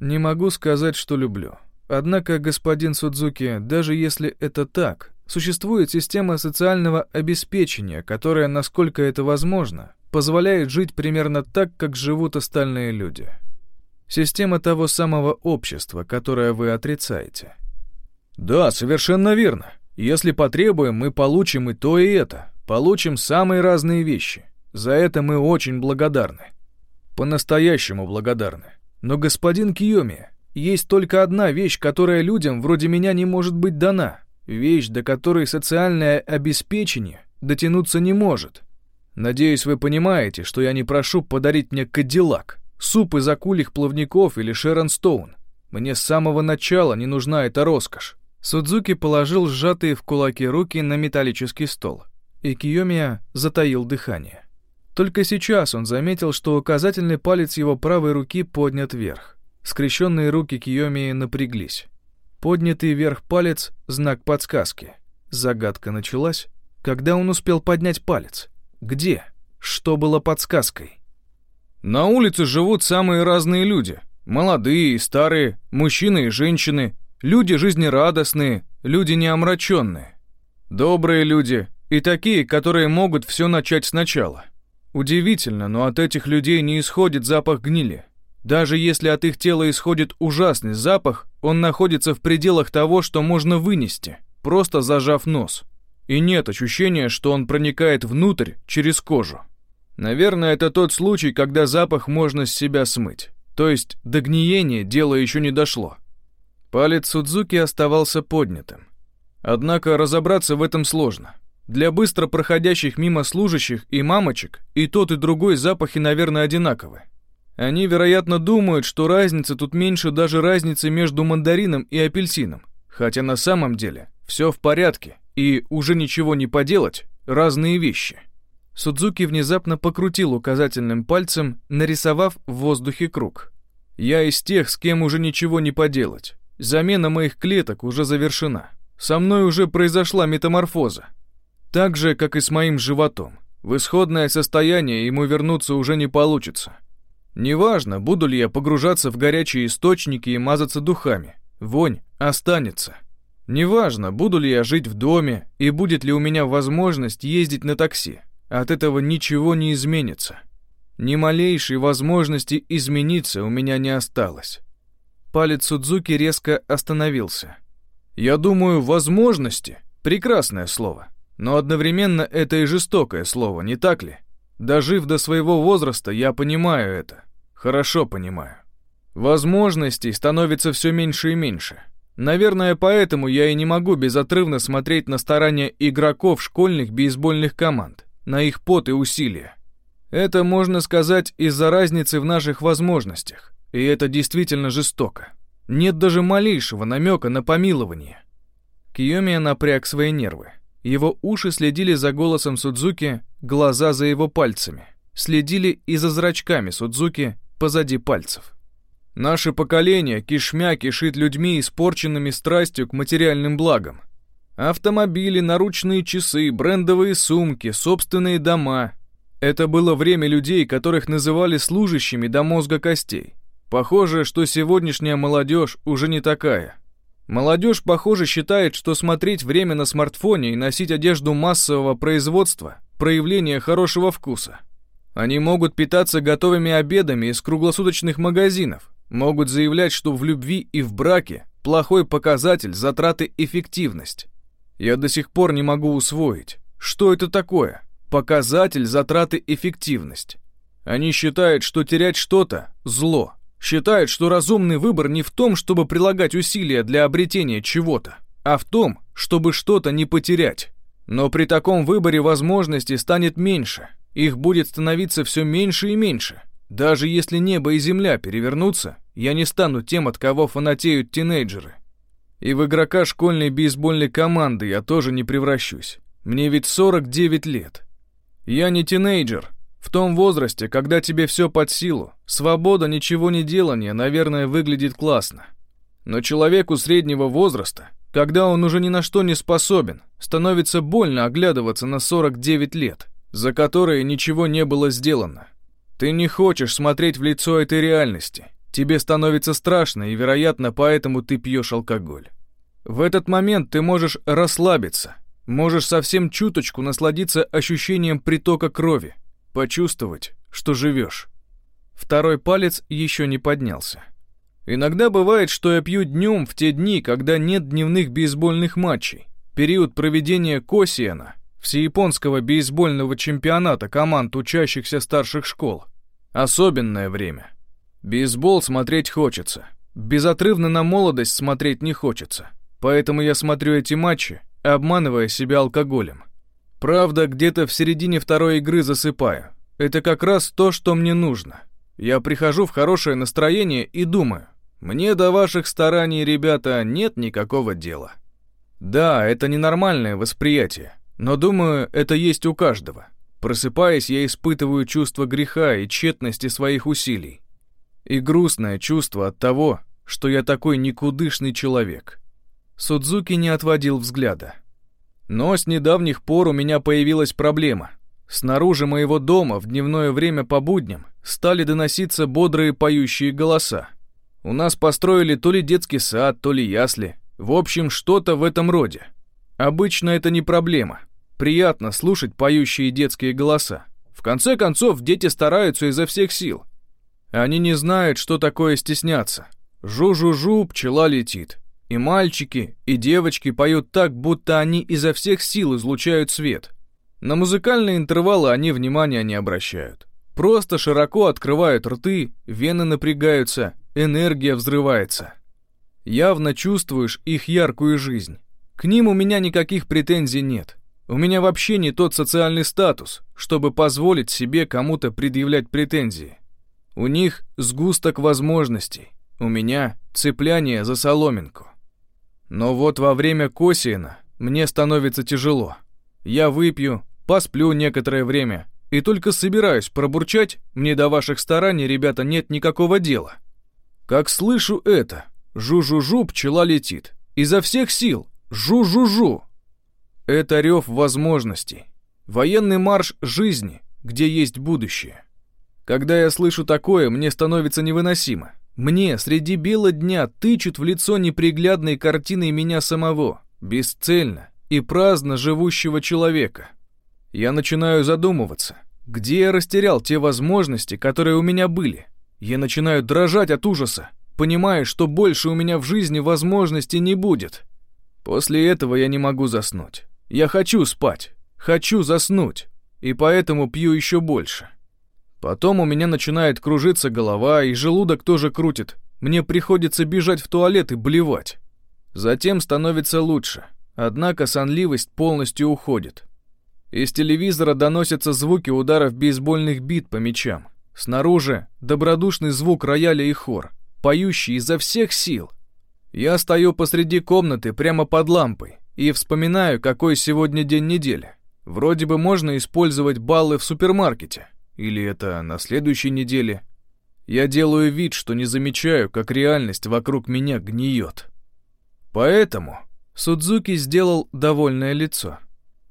«Не могу сказать, что люблю. Однако, господин Судзуки, даже если это так, существует система социального обеспечения, которая, насколько это возможно, позволяет жить примерно так, как живут остальные люди. Система того самого общества, которое вы отрицаете. Да, совершенно верно. Если потребуем, мы получим и то, и это. Получим самые разные вещи. За это мы очень благодарны. По-настоящему благодарны. Но, господин Киоми, есть только одна вещь, которая людям вроде меня не может быть дана. Вещь, до которой социальное обеспечение дотянуться не может. Надеюсь, вы понимаете, что я не прошу подарить мне Кадиллак, суп из акульих плавников или Шерон Стоун. Мне с самого начала не нужна эта роскошь. Судзуки положил сжатые в кулаки руки на металлический стол, и Киомия затаил дыхание. Только сейчас он заметил, что указательный палец его правой руки поднят вверх. Скрещенные руки Киомии напряглись. Поднятый вверх палец — знак подсказки. Загадка началась, когда он успел поднять палец — где? Что было подсказкой? На улице живут самые разные люди. Молодые и старые, мужчины и женщины, люди жизнерадостные, люди неомраченные. Добрые люди и такие, которые могут все начать сначала. Удивительно, но от этих людей не исходит запах гнили. Даже если от их тела исходит ужасный запах, он находится в пределах того, что можно вынести, просто зажав нос и нет ощущения, что он проникает внутрь через кожу. Наверное, это тот случай, когда запах можно с себя смыть. То есть до гниения дело еще не дошло. Палец Судзуки оставался поднятым. Однако разобраться в этом сложно. Для быстро проходящих мимо служащих и мамочек и тот, и другой запахи, наверное, одинаковы. Они, вероятно, думают, что разница тут меньше даже разницы между мандарином и апельсином, хотя на самом деле все в порядке, и уже ничего не поделать, разные вещи. Судзуки внезапно покрутил указательным пальцем, нарисовав в воздухе круг. Я из тех, с кем уже ничего не поделать. Замена моих клеток уже завершена. Со мной уже произошла метаморфоза. Так же, как и с моим животом. В исходное состояние ему вернуться уже не получится. Неважно, буду ли я погружаться в горячие источники и мазаться духами. Вонь останется. Неважно, буду ли я жить в доме и будет ли у меня возможность ездить на такси. От этого ничего не изменится. Ни малейшей возможности измениться у меня не осталось. Палец Судзуки резко остановился. Я думаю, возможности — прекрасное слово. Но одновременно это и жестокое слово, не так ли? Дожив до своего возраста, я понимаю это. Хорошо понимаю. Возможностей становится все меньше и меньше. Наверное, поэтому я и не могу безотрывно смотреть на старания игроков школьных бейсбольных команд, на их пот и усилия. Это, можно сказать, из-за разницы в наших возможностях, и это действительно жестоко. Нет даже малейшего намека на помилование. Киомия напряг свои нервы. Его уши следили за голосом Судзуки, глаза за его пальцами. Следили и за зрачками Судзуки позади пальцев. Наше поколение кишмя кишит людьми, испорченными страстью к материальным благам. Автомобили, наручные часы, брендовые сумки, собственные дома. Это было время людей, которых называли служащими до мозга костей. Похоже, что сегодняшняя молодежь уже не такая. Молодежь, похоже, считает, что смотреть время на смартфоне и носить одежду массового производства – проявление хорошего вкуса. Они могут питаться готовыми обедами из круглосуточных магазинов, могут заявлять, что в любви и в браке плохой показатель затраты эффективность. Я до сих пор не могу усвоить, что это такое показатель затраты эффективность. Они считают, что терять что-то – зло. Считают, что разумный выбор не в том, чтобы прилагать усилия для обретения чего-то, а в том, чтобы что-то не потерять. Но при таком выборе возможностей станет меньше, их будет становиться все меньше и меньше. Даже если небо и земля перевернутся, я не стану тем, от кого фанатеют тинейджеры. И в игрока школьной бейсбольной команды я тоже не превращусь. Мне ведь 49 лет. Я не тинейджер. В том возрасте, когда тебе все под силу, свобода ничего не делания, наверное, выглядит классно. Но человеку среднего возраста, когда он уже ни на что не способен, становится больно оглядываться на 49 лет, за которые ничего не было сделано. Ты не хочешь смотреть в лицо этой реальности, Тебе становится страшно, и, вероятно, поэтому ты пьешь алкоголь. В этот момент ты можешь расслабиться, можешь совсем чуточку насладиться ощущением притока крови, почувствовать, что живешь. Второй палец еще не поднялся. Иногда бывает, что я пью днем в те дни, когда нет дневных бейсбольных матчей. Период проведения Косиена, всеяпонского бейсбольного чемпионата команд учащихся старших школ. Особенное время. Бейсбол смотреть хочется. Безотрывно на молодость смотреть не хочется. Поэтому я смотрю эти матчи, обманывая себя алкоголем. Правда, где-то в середине второй игры засыпаю. Это как раз то, что мне нужно. Я прихожу в хорошее настроение и думаю, мне до ваших стараний, ребята, нет никакого дела. Да, это ненормальное восприятие, но думаю, это есть у каждого. Просыпаясь, я испытываю чувство греха и тщетности своих усилий и грустное чувство от того, что я такой никудышный человек. Судзуки не отводил взгляда. Но с недавних пор у меня появилась проблема. Снаружи моего дома в дневное время по будням стали доноситься бодрые поющие голоса. У нас построили то ли детский сад, то ли ясли. В общем, что-то в этом роде. Обычно это не проблема. Приятно слушать поющие детские голоса. В конце концов, дети стараются изо всех сил. Они не знают, что такое стесняться. Жу-жу-жу, пчела летит. И мальчики, и девочки поют так, будто они изо всех сил излучают свет. На музыкальные интервалы они внимания не обращают. Просто широко открывают рты, вены напрягаются, энергия взрывается. Явно чувствуешь их яркую жизнь. К ним у меня никаких претензий нет. У меня вообще не тот социальный статус, чтобы позволить себе кому-то предъявлять претензии. У них сгусток возможностей, у меня цепляние за соломинку. Но вот во время косиена мне становится тяжело. Я выпью, посплю некоторое время, и только собираюсь пробурчать, мне до ваших стараний, ребята, нет никакого дела. Как слышу это, жу-жу-жу, пчела летит. Изо всех сил, жу-жу-жу. Это рев возможностей. Военный марш жизни, где есть будущее. Когда я слышу такое, мне становится невыносимо. Мне среди бела дня тычут в лицо неприглядной картиной меня самого, бесцельно и праздно живущего человека. Я начинаю задумываться, где я растерял те возможности, которые у меня были. Я начинаю дрожать от ужаса, понимая, что больше у меня в жизни возможностей не будет. После этого я не могу заснуть. Я хочу спать, хочу заснуть, и поэтому пью еще больше. Потом у меня начинает кружиться голова, и желудок тоже крутит. Мне приходится бежать в туалет и блевать. Затем становится лучше, однако сонливость полностью уходит. Из телевизора доносятся звуки ударов бейсбольных бит по мячам. Снаружи добродушный звук рояля и хор, поющий изо всех сил. Я стою посреди комнаты прямо под лампой и вспоминаю, какой сегодня день недели. Вроде бы можно использовать баллы в супермаркете. Или это на следующей неделе? Я делаю вид, что не замечаю, как реальность вокруг меня гниет. Поэтому Судзуки сделал довольное лицо.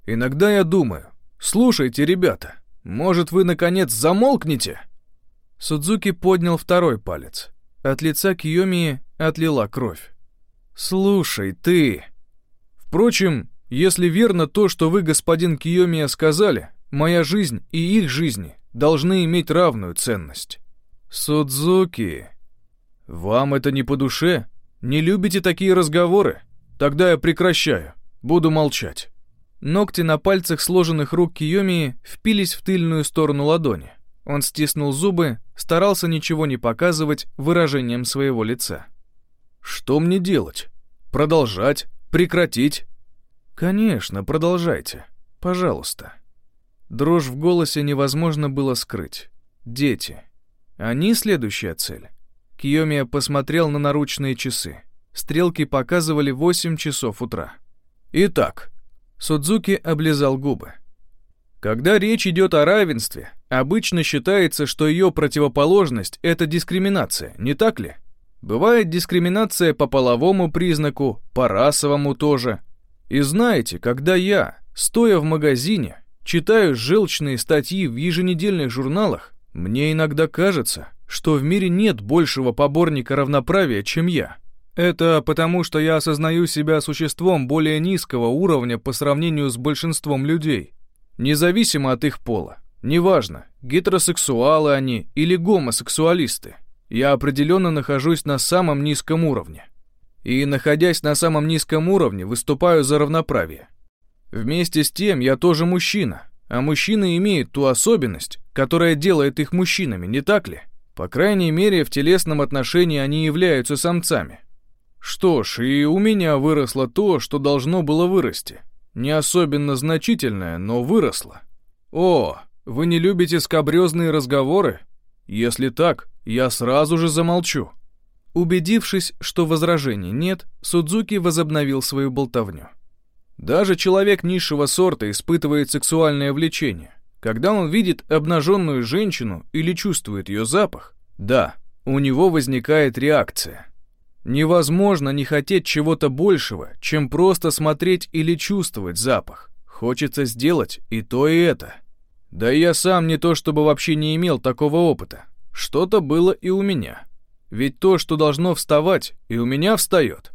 Иногда я думаю, слушайте, ребята, может вы наконец замолкнете? Судзуки поднял второй палец. От лица Киомии отлила кровь. «Слушай, ты...» «Впрочем, если верно то, что вы, господин Киомия, сказали, моя жизнь и их жизни должны иметь равную ценность». «Судзуки...» «Вам это не по душе? Не любите такие разговоры? Тогда я прекращаю. Буду молчать». Ногти на пальцах сложенных рук Киомии впились в тыльную сторону ладони. Он стиснул зубы, старался ничего не показывать выражением своего лица. «Что мне делать? Продолжать? Прекратить?» «Конечно, продолжайте. Пожалуйста». Дрожь в голосе невозможно было скрыть. «Дети. Они следующая цель». Киомия посмотрел на наручные часы. Стрелки показывали 8 часов утра. «Итак», Судзуки облизал губы. Когда речь идет о равенстве, обычно считается, что ее противоположность – это дискриминация, не так ли? Бывает дискриминация по половому признаку, по расовому тоже. И знаете, когда я, стоя в магазине, читаю желчные статьи в еженедельных журналах, мне иногда кажется, что в мире нет большего поборника равноправия, чем я. Это потому, что я осознаю себя существом более низкого уровня по сравнению с большинством людей, независимо от их пола. Неважно, гетеросексуалы они или гомосексуалисты. Я определенно нахожусь на самом низком уровне. И, находясь на самом низком уровне, выступаю за равноправие. Вместе с тем, я тоже мужчина, а мужчины имеют ту особенность, которая делает их мужчинами, не так ли? По крайней мере, в телесном отношении они являются самцами. Что ж, и у меня выросло то, что должно было вырасти. Не особенно значительное, но выросло. О, вы не любите скобрезные разговоры? Если так, я сразу же замолчу. Убедившись, что возражений нет, Судзуки возобновил свою болтовню. Даже человек низшего сорта испытывает сексуальное влечение. Когда он видит обнаженную женщину или чувствует ее запах, да, у него возникает реакция. Невозможно не хотеть чего-то большего, чем просто смотреть или чувствовать запах. Хочется сделать и то, и это. Да и я сам не то чтобы вообще не имел такого опыта. Что-то было и у меня. Ведь то, что должно вставать, и у меня встает.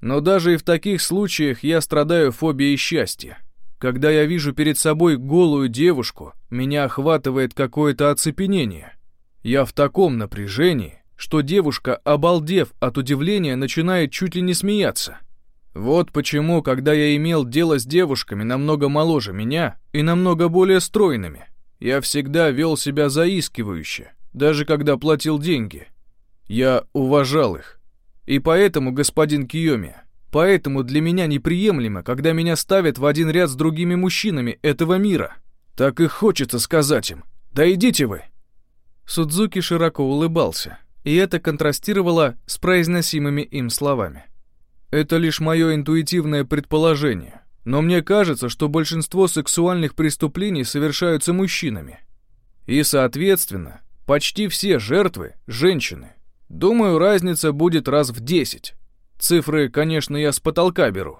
Но даже и в таких случаях я страдаю фобией счастья. Когда я вижу перед собой голую девушку, меня охватывает какое-то оцепенение. Я в таком напряжении, что девушка, обалдев от удивления, начинает чуть ли не смеяться. Вот почему, когда я имел дело с девушками намного моложе меня и намного более стройными, я всегда вел себя заискивающе, даже когда платил деньги. Я уважал их. И поэтому, господин Киоми, поэтому для меня неприемлемо, когда меня ставят в один ряд с другими мужчинами этого мира. Так и хочется сказать им, да идите вы. Судзуки широко улыбался, и это контрастировало с произносимыми им словами. Это лишь мое интуитивное предположение, но мне кажется, что большинство сексуальных преступлений совершаются мужчинами. И, соответственно, почти все жертвы – женщины. Думаю, разница будет раз в 10. Цифры, конечно, я с потолка беру.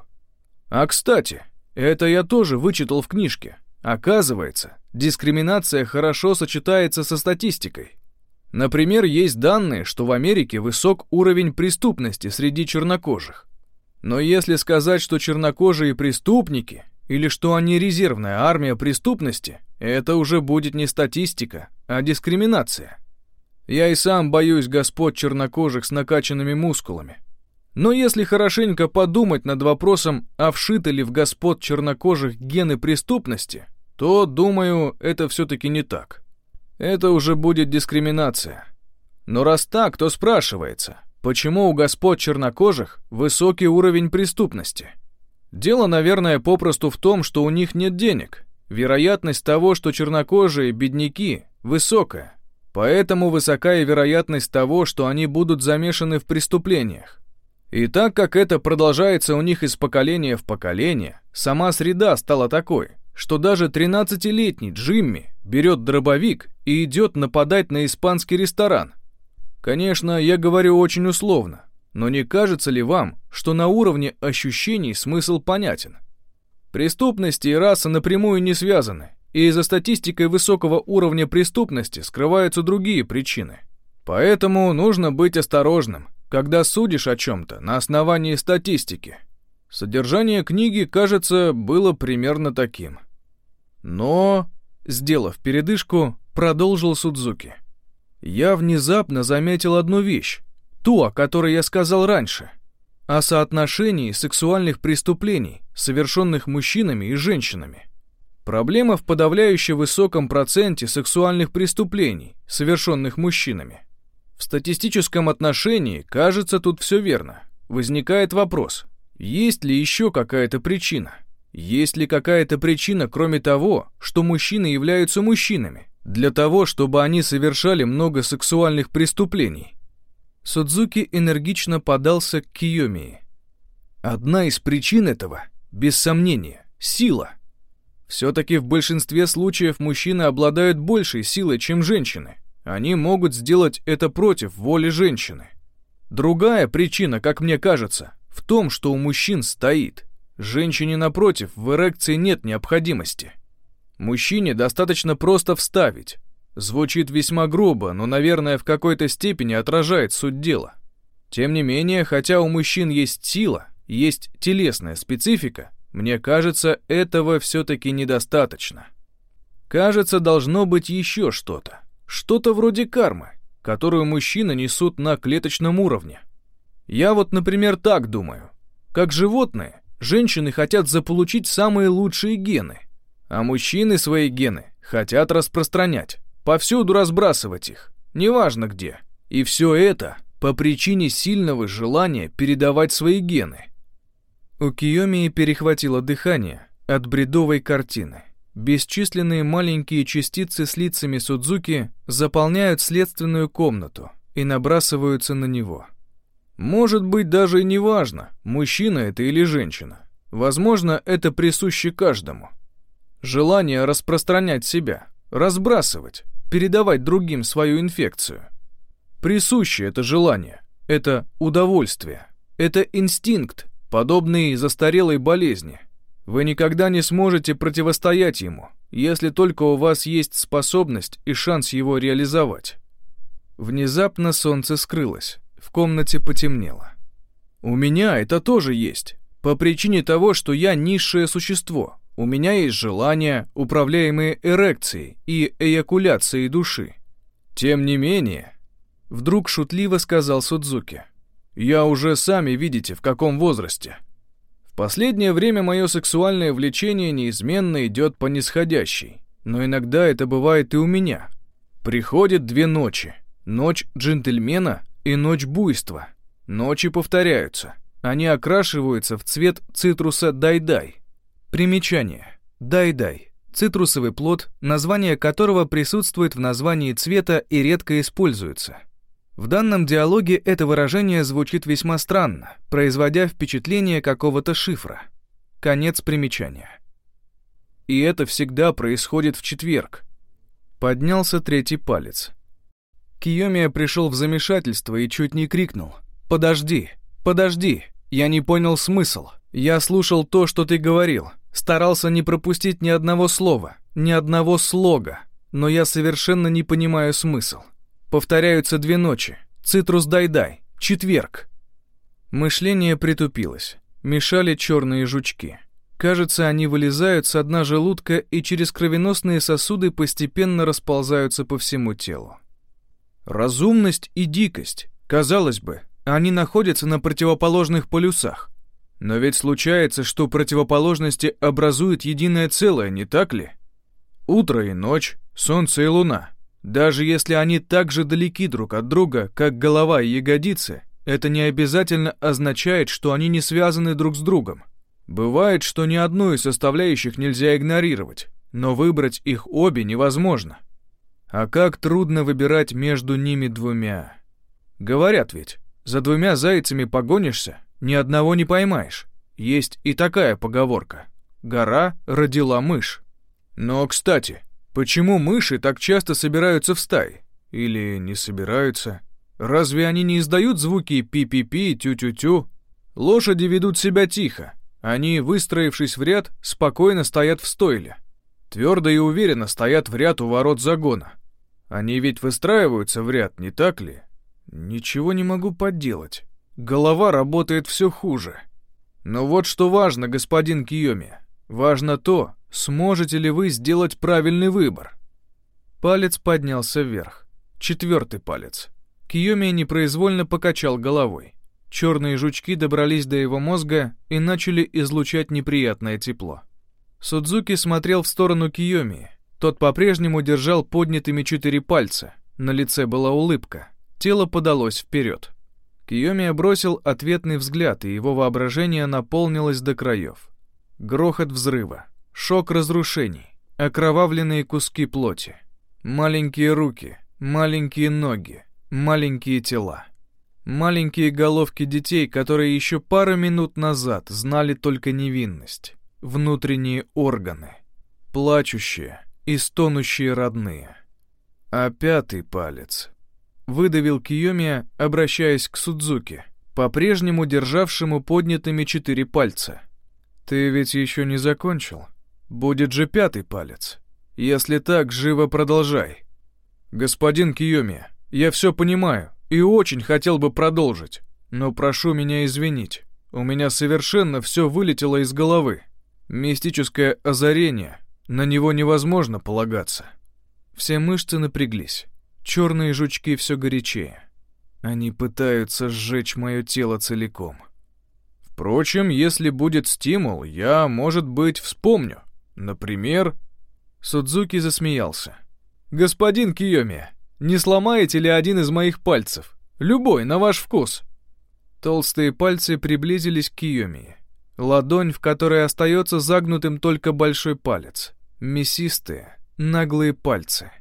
А кстати, это я тоже вычитал в книжке. Оказывается, дискриминация хорошо сочетается со статистикой. Например, есть данные, что в Америке высок уровень преступности среди чернокожих. Но если сказать, что чернокожие преступники, или что они резервная армия преступности, это уже будет не статистика, а дискриминация. Я и сам боюсь господ чернокожих с накачанными мускулами. Но если хорошенько подумать над вопросом, а вшиты ли в господ чернокожих гены преступности, то, думаю, это все-таки не так. Это уже будет дискриминация. Но раз так, то спрашивается, почему у господ чернокожих высокий уровень преступности? Дело, наверное, попросту в том, что у них нет денег. Вероятность того, что чернокожие бедняки, высокая. Поэтому высока и вероятность того, что они будут замешаны в преступлениях. И так как это продолжается у них из поколения в поколение, сама среда стала такой, что даже 13-летний Джимми берет дробовик и идет нападать на испанский ресторан, Конечно, я говорю очень условно, но не кажется ли вам, что на уровне ощущений смысл понятен? Преступности и раса напрямую не связаны, и за статистикой высокого уровня преступности скрываются другие причины. Поэтому нужно быть осторожным, когда судишь о чем-то на основании статистики. Содержание книги, кажется, было примерно таким. Но, сделав передышку, продолжил Судзуки. Я внезапно заметил одну вещь, ту, о которой я сказал раньше, о соотношении сексуальных преступлений, совершенных мужчинами и женщинами. Проблема в подавляюще высоком проценте сексуальных преступлений, совершенных мужчинами. В статистическом отношении, кажется, тут все верно. Возникает вопрос, есть ли еще какая-то причина? Есть ли какая-то причина, кроме того, что мужчины являются мужчинами, для того, чтобы они совершали много сексуальных преступлений? Судзуки энергично подался к Киомии. Одна из причин этого, без сомнения, сила. Все-таки в большинстве случаев мужчины обладают большей силой, чем женщины – они могут сделать это против воли женщины. Другая причина, как мне кажется, в том, что у мужчин стоит. Женщине, напротив, в эрекции нет необходимости. Мужчине достаточно просто вставить. Звучит весьма грубо, но, наверное, в какой-то степени отражает суть дела. Тем не менее, хотя у мужчин есть сила, есть телесная специфика, мне кажется, этого все-таки недостаточно. Кажется, должно быть еще что-то. Что-то вроде кармы, которую мужчины несут на клеточном уровне. Я вот, например, так думаю. Как животные, женщины хотят заполучить самые лучшие гены, а мужчины свои гены хотят распространять, повсюду разбрасывать их, неважно где. И все это по причине сильного желания передавать свои гены. У Киомии перехватило дыхание от бредовой картины. Бесчисленные маленькие частицы с лицами Судзуки заполняют следственную комнату и набрасываются на него. Может быть, даже и не важно, мужчина это или женщина. Возможно, это присуще каждому. Желание распространять себя, разбрасывать, передавать другим свою инфекцию. Присуще это желание, это удовольствие, это инстинкт, подобный застарелой болезни. Вы никогда не сможете противостоять ему, если только у вас есть способность и шанс его реализовать. Внезапно солнце скрылось, в комнате потемнело. У меня это тоже есть, по причине того, что я низшее существо. У меня есть желания, управляемые эрекцией и эякуляцией души. Тем не менее, вдруг шутливо сказал Судзуки, я уже сами видите, в каком возрасте. Последнее время мое сексуальное влечение неизменно идет по нисходящей, но иногда это бывает и у меня. Приходят две ночи. Ночь джентльмена и ночь буйства. Ночи повторяются. Они окрашиваются в цвет цитруса дай-дай. Примечание. Дай-дай. Цитрусовый плод, название которого присутствует в названии цвета и редко используется. В данном диалоге это выражение звучит весьма странно, производя впечатление какого-то шифра. Конец примечания. И это всегда происходит в четверг. Поднялся третий палец. Киомия пришел в замешательство и чуть не крикнул. «Подожди, подожди, я не понял смысл. Я слушал то, что ты говорил, старался не пропустить ни одного слова, ни одного слога, но я совершенно не понимаю смысл. Повторяются две ночи. Цитрус дай-дай. Четверг. Мышление притупилось. Мешали черные жучки. Кажется, они вылезают с дна желудка и через кровеносные сосуды постепенно расползаются по всему телу. Разумность и дикость. Казалось бы, они находятся на противоположных полюсах. Но ведь случается, что противоположности образуют единое целое, не так ли? Утро и ночь, солнце и луна — даже если они так же далеки друг от друга, как голова и ягодицы, это не обязательно означает, что они не связаны друг с другом. Бывает, что ни одну из составляющих нельзя игнорировать, но выбрать их обе невозможно. А как трудно выбирать между ними двумя. Говорят ведь, за двумя зайцами погонишься, ни одного не поймаешь. Есть и такая поговорка. Гора родила мышь. Но, кстати, Почему мыши так часто собираются в стаи? Или не собираются? Разве они не издают звуки пи-пи-пи, тю-тю-тю? Лошади ведут себя тихо. Они, выстроившись в ряд, спокойно стоят в стойле. Твердо и уверенно стоят в ряд у ворот загона. Они ведь выстраиваются в ряд, не так ли? Ничего не могу поделать. Голова работает все хуже. Но вот что важно, господин Киоми. Важно то, сможете ли вы сделать правильный выбор. Палец поднялся вверх. Четвертый палец. Киоми непроизвольно покачал головой. Черные жучки добрались до его мозга и начали излучать неприятное тепло. Судзуки смотрел в сторону Киоми. Тот по-прежнему держал поднятыми четыре пальца. На лице была улыбка. Тело подалось вперед. Киоми бросил ответный взгляд, и его воображение наполнилось до краев. Грохот взрыва, шок разрушений, окровавленные куски плоти, маленькие руки, маленькие ноги, маленькие тела. Маленькие головки детей, которые еще пару минут назад знали только невинность, внутренние органы, плачущие и стонущие родные. А пятый палец выдавил Киомия, обращаясь к Судзуки, по-прежнему державшему поднятыми четыре пальца. «Ты ведь еще не закончил. Будет же пятый палец. Если так, живо продолжай». «Господин Киоми, я все понимаю и очень хотел бы продолжить, но прошу меня извинить. У меня совершенно все вылетело из головы. Мистическое озарение, на него невозможно полагаться». Все мышцы напряглись. Черные жучки все горячее. Они пытаются сжечь мое тело целиком. Впрочем, если будет стимул, я, может быть, вспомню. Например... Судзуки засмеялся. «Господин Киоми, не сломаете ли один из моих пальцев? Любой, на ваш вкус». Толстые пальцы приблизились к Киоми. Ладонь, в которой остается загнутым только большой палец. Мясистые, наглые пальцы —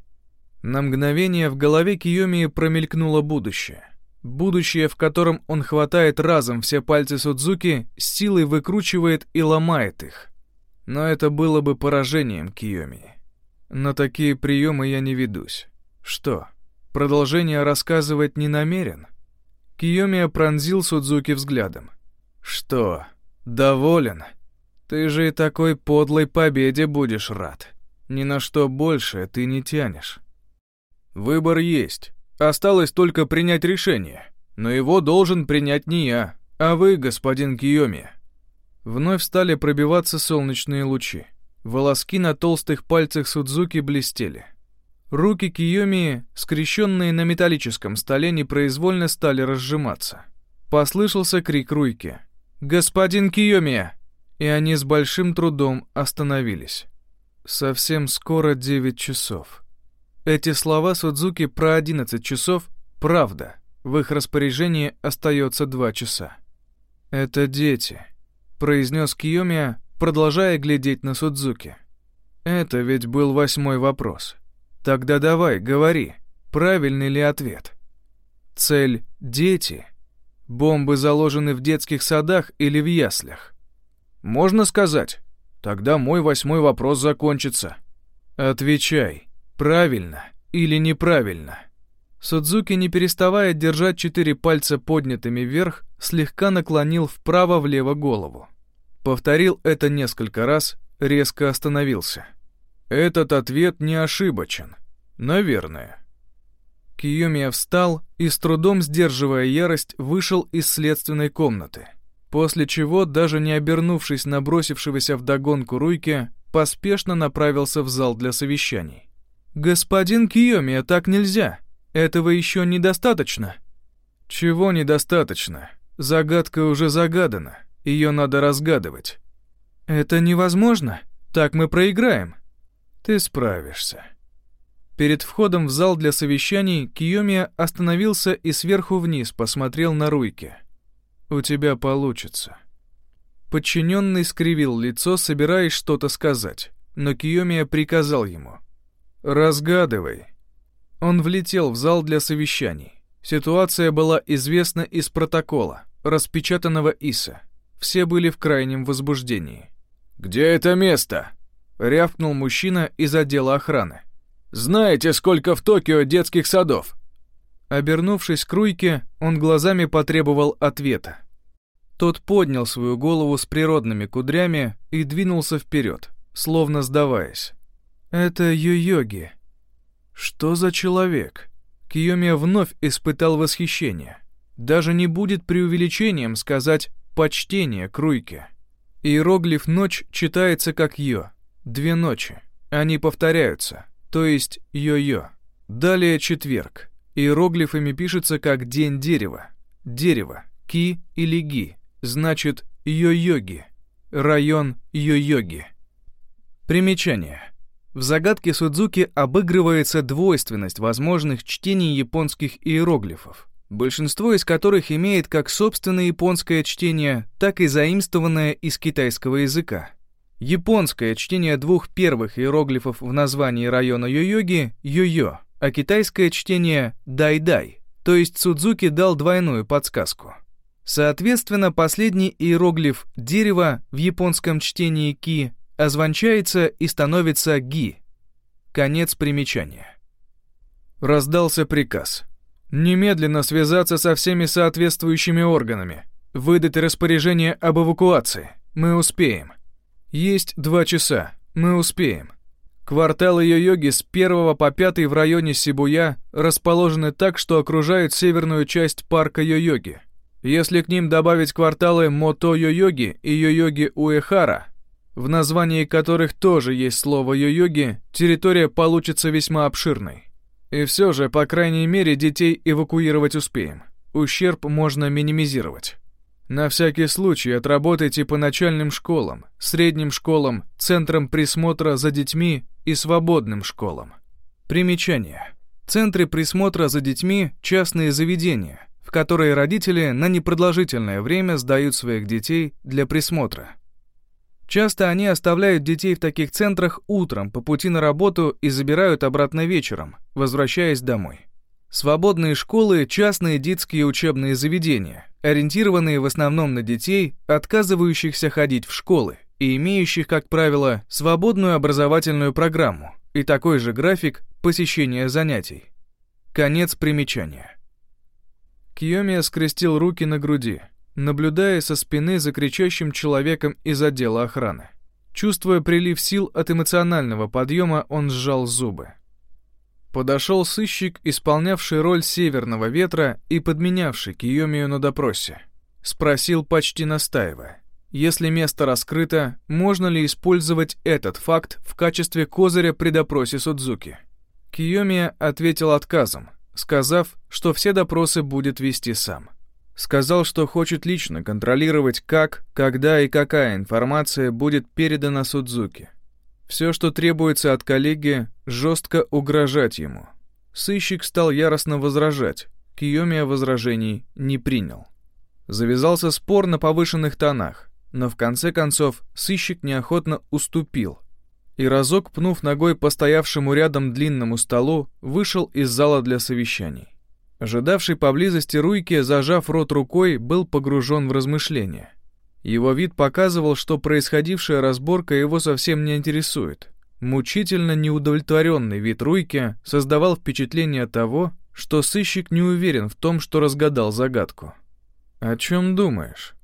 на мгновение в голове Киоми промелькнуло будущее. Будущее, в котором он хватает разом все пальцы Судзуки, с силой выкручивает и ломает их. Но это было бы поражением Киоми. На такие приемы я не ведусь. Что, продолжение рассказывать не намерен? Киоми пронзил Судзуки взглядом. Что, доволен? Ты же и такой подлой победе будешь рад. Ни на что больше ты не тянешь. Выбор есть. Осталось только принять решение. Но его должен принять не я, а вы, господин Киоми. Вновь стали пробиваться солнечные лучи. Волоски на толстых пальцах Судзуки блестели. Руки Киоми, скрещенные на металлическом столе, непроизвольно стали разжиматься. Послышался крик Руйки. «Господин Киоми!» И они с большим трудом остановились. Совсем скоро девять часов. Эти слова Судзуки про 11 часов — правда. В их распоряжении остается 2 часа. «Это дети», — произнес Киомия, продолжая глядеть на Судзуки. «Это ведь был восьмой вопрос. Тогда давай, говори, правильный ли ответ?» «Цель — дети. Бомбы заложены в детских садах или в яслях?» «Можно сказать. Тогда мой восьмой вопрос закончится». «Отвечай», Правильно или неправильно? Судзуки, не переставая держать четыре пальца поднятыми вверх, слегка наклонил вправо-влево голову. Повторил это несколько раз, резко остановился. Этот ответ не ошибочен. Наверное. Киюмия встал и, с трудом сдерживая ярость, вышел из следственной комнаты. После чего, даже не обернувшись на бросившегося вдогонку Руйке, поспешно направился в зал для совещаний. «Господин Киоми, так нельзя. Этого еще недостаточно». «Чего недостаточно? Загадка уже загадана. Ее надо разгадывать». «Это невозможно. Так мы проиграем». «Ты справишься». Перед входом в зал для совещаний Киоми остановился и сверху вниз посмотрел на Руйке. «У тебя получится». Подчиненный скривил лицо, собираясь что-то сказать, но Киомия приказал ему. «Разгадывай». Он влетел в зал для совещаний. Ситуация была известна из протокола, распечатанного ИСа. Все были в крайнем возбуждении. «Где это место?» — рявкнул мужчина из отдела охраны. «Знаете, сколько в Токио детских садов?» Обернувшись к Руйке, он глазами потребовал ответа. Тот поднял свою голову с природными кудрями и двинулся вперед, словно сдаваясь. «Это Йо-Йоги». «Что за человек?» Киомия вновь испытал восхищение. Даже не будет преувеличением сказать «почтение» к Руйке. Иероглиф «ночь» читается как «йо». Две ночи. Они повторяются, то есть «йо-йо». Далее четверг. Иероглифами пишется как «день дерева». Дерево, ки или ги, значит «йо-йоги». Район йо-йоги. Примечание. В загадке Судзуки обыгрывается двойственность возможных чтений японских иероглифов, большинство из которых имеет как собственное японское чтение, так и заимствованное из китайского языка. Японское чтение двух первых иероглифов в названии района Йо-Йоги — Йо-Йо, а китайское чтение — Дай-Дай, то есть Судзуки дал двойную подсказку. Соответственно, последний иероглиф «дерево» в японском чтении «ки» озвончается и становится «ги». Конец примечания. Раздался приказ. Немедленно связаться со всеми соответствующими органами. Выдать распоряжение об эвакуации. Мы успеем. Есть два часа. Мы успеем. Кварталы Йо-Йоги с 1 по 5 в районе Сибуя расположены так, что окружают северную часть парка Йо-Йоги. Если к ним добавить кварталы Мото Йо-Йоги и Йо-Йоги Уэхара, в названии которых тоже есть слово Йо-Йоги, территория получится весьма обширной. И все же, по крайней мере, детей эвакуировать успеем. Ущерб можно минимизировать. На всякий случай отработайте по начальным школам, средним школам, центрам присмотра за детьми и свободным школам. Примечание. Центры присмотра за детьми – частные заведения, в которые родители на непродолжительное время сдают своих детей для присмотра. Часто они оставляют детей в таких центрах утром по пути на работу и забирают обратно вечером, возвращаясь домой. Свободные школы – частные детские учебные заведения, ориентированные в основном на детей, отказывающихся ходить в школы и имеющих, как правило, свободную образовательную программу и такой же график посещения занятий. Конец примечания. Киомия скрестил руки на груди, наблюдая со спины за кричащим человеком из отдела охраны. Чувствуя прилив сил от эмоционального подъема, он сжал зубы. Подошел сыщик, исполнявший роль северного ветра и подменявший Киомию на допросе. Спросил, почти настаивая. Если место раскрыто, можно ли использовать этот факт в качестве козыря при допросе Судзуки? Киомия ответил отказом, сказав, что все допросы будет вести сам. Сказал, что хочет лично контролировать, как, когда и какая информация будет передана Судзуки. Все, что требуется от коллеги, жестко угрожать ему. Сыщик стал яростно возражать. Киомия возражений не принял. Завязался спор на повышенных тонах, но в конце концов сыщик неохотно уступил. И разок, пнув ногой по стоявшему рядом длинному столу, вышел из зала для совещаний. Ожидавший поблизости Руйке, зажав рот рукой, был погружен в размышления. Его вид показывал, что происходившая разборка его совсем не интересует. Мучительно неудовлетворенный вид Руйки создавал впечатление того, что сыщик не уверен в том, что разгадал загадку. «О чем думаешь?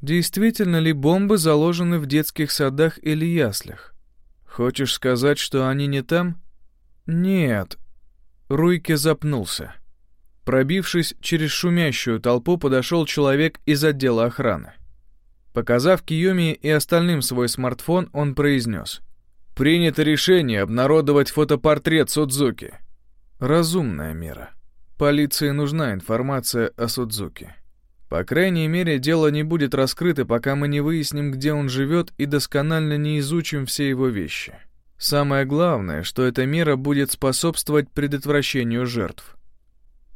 Действительно ли бомбы заложены в детских садах или яслях? Хочешь сказать, что они не там?» «Нет». Руйке запнулся. Пробившись через шумящую толпу, подошел человек из отдела охраны. Показав Киоми и остальным свой смартфон, он произнес. «Принято решение обнародовать фотопортрет Судзуки». Разумная мера. Полиции нужна информация о Судзуки. По крайней мере, дело не будет раскрыто, пока мы не выясним, где он живет и досконально не изучим все его вещи. Самое главное, что эта мера будет способствовать предотвращению жертв.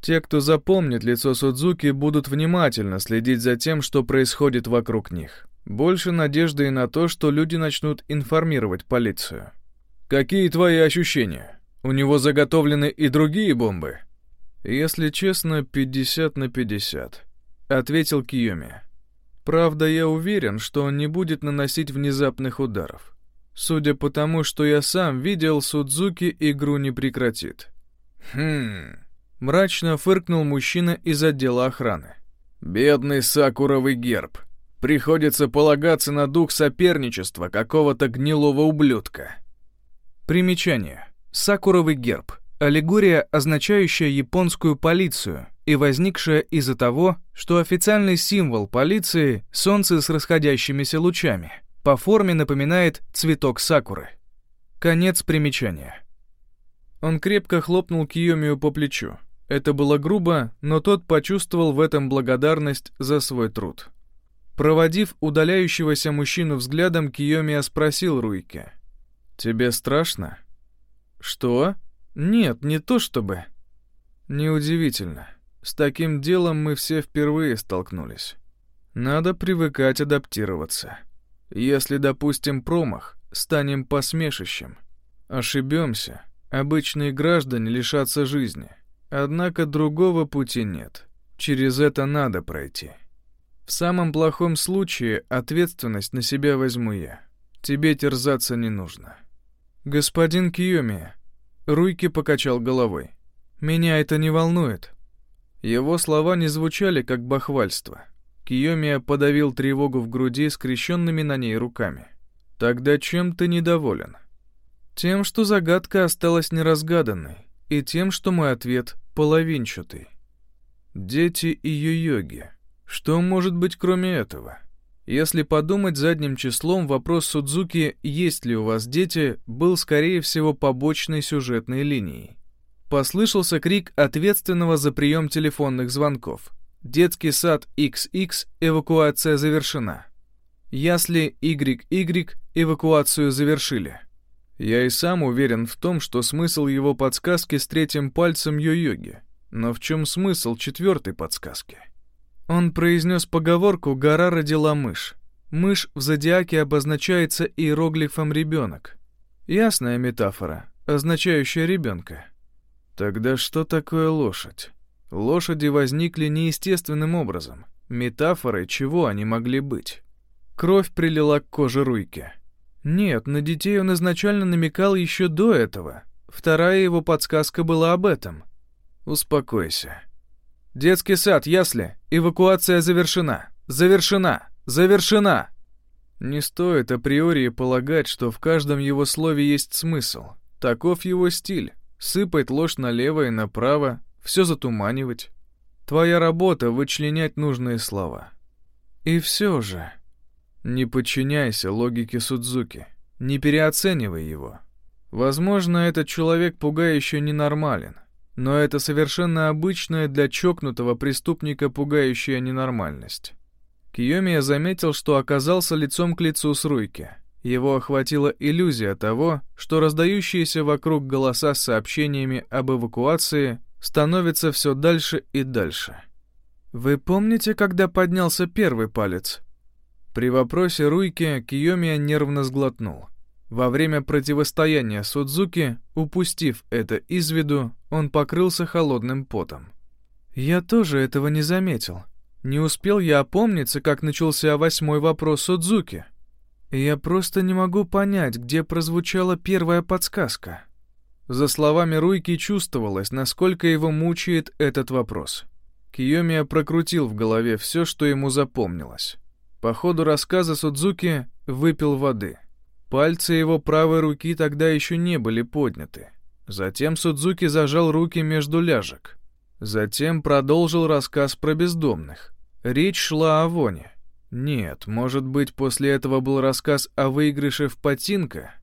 Те, кто запомнит лицо Судзуки, будут внимательно следить за тем, что происходит вокруг них. Больше надежды и на то, что люди начнут информировать полицию. «Какие твои ощущения? У него заготовлены и другие бомбы?» «Если честно, 50 на 50», — ответил Киоми. «Правда, я уверен, что он не будет наносить внезапных ударов. Судя по тому, что я сам видел, Судзуки игру не прекратит». «Хм...» Мрачно фыркнул мужчина из отдела охраны. «Бедный сакуровый герб. Приходится полагаться на дух соперничества какого-то гнилого ублюдка». Примечание. Сакуровый герб. Аллегория, означающая японскую полицию и возникшая из-за того, что официальный символ полиции — солнце с расходящимися лучами. По форме напоминает цветок сакуры. Конец примечания. Он крепко хлопнул Киомию по плечу. Это было грубо, но тот почувствовал в этом благодарность за свой труд. Проводив удаляющегося мужчину взглядом, Киомия спросил Руйке. «Тебе страшно?» «Что? Нет, не то чтобы». «Неудивительно. С таким делом мы все впервые столкнулись. Надо привыкать адаптироваться. Если допустим промах, станем посмешищем. Ошибемся, обычные граждане лишатся жизни. Однако другого пути нет. Через это надо пройти. В самом плохом случае ответственность на себя возьму я. Тебе терзаться не нужно. Господин Киоми, Руйки покачал головой. Меня это не волнует. Его слова не звучали как бахвальство. Киомия подавил тревогу в груди скрещенными на ней руками. Тогда чем ты недоволен? Тем, что загадка осталась неразгаданной и тем, что мой ответ половинчатый. Дети и йоги. Что может быть кроме этого? Если подумать задним числом, вопрос Судзуки «Есть ли у вас дети?» был, скорее всего, побочной сюжетной линией. Послышался крик ответственного за прием телефонных звонков. Детский сад XX, эвакуация завершена. Ясли YY, эвакуацию завершили. Я и сам уверен в том, что смысл его подсказки с третьим пальцем йо-йоги. Но в чем смысл четвертой подсказки? Он произнес поговорку «гора родила мышь». Мышь в зодиаке обозначается иероглифом «ребенок». Ясная метафора, означающая ребенка. Тогда что такое лошадь? Лошади возникли неестественным образом. Метафорой чего они могли быть? Кровь прилила к коже Руйке. Нет, на детей он изначально намекал еще до этого. Вторая его подсказка была об этом. Успокойся. Детский сад, ясли. Эвакуация завершена. Завершена. Завершена. Не стоит априори полагать, что в каждом его слове есть смысл. Таков его стиль. Сыпать ложь налево и направо, все затуманивать. Твоя работа — вычленять нужные слова. И все же... Не подчиняйся логике Судзуки, не переоценивай его. Возможно, этот человек пугающе ненормален, но это совершенно обычная для чокнутого преступника пугающая ненормальность. Киомия заметил, что оказался лицом к лицу с Руйки. Его охватила иллюзия того, что раздающиеся вокруг голоса с сообщениями об эвакуации становятся все дальше и дальше. «Вы помните, когда поднялся первый палец?» При вопросе Руйки Киомия нервно сглотнул. Во время противостояния Судзуки, упустив это из виду, он покрылся холодным потом. «Я тоже этого не заметил. Не успел я опомниться, как начался восьмой вопрос Судзуки. Я просто не могу понять, где прозвучала первая подсказка». За словами Руйки чувствовалось, насколько его мучает этот вопрос. Киомия прокрутил в голове все, что ему запомнилось. По ходу рассказа Судзуки выпил воды. Пальцы его правой руки тогда еще не были подняты. Затем Судзуки зажал руки между ляжек. Затем продолжил рассказ про бездомных. Речь шла о воне. Нет, может быть, после этого был рассказ о выигрыше в Патинка?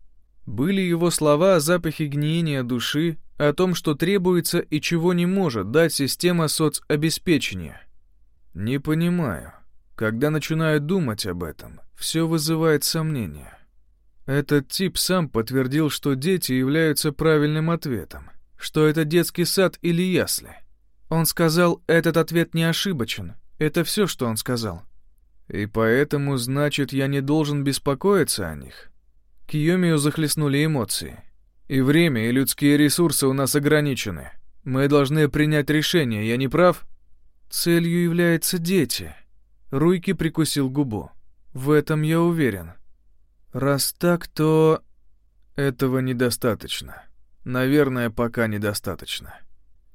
Были его слова о запахе гниения души, о том, что требуется и чего не может дать система соцобеспечения? Не понимаю. Когда начинаю думать об этом, все вызывает сомнения. Этот тип сам подтвердил, что дети являются правильным ответом, что это детский сад или ясли. Он сказал, этот ответ не ошибочен. Это все, что он сказал. И поэтому, значит, я не должен беспокоиться о них. Киомию захлестнули эмоции. И время, и людские ресурсы у нас ограничены. Мы должны принять решение, я не прав? Целью являются дети — Руйки прикусил губу. В этом я уверен. Раз так, то... Этого недостаточно. Наверное, пока недостаточно.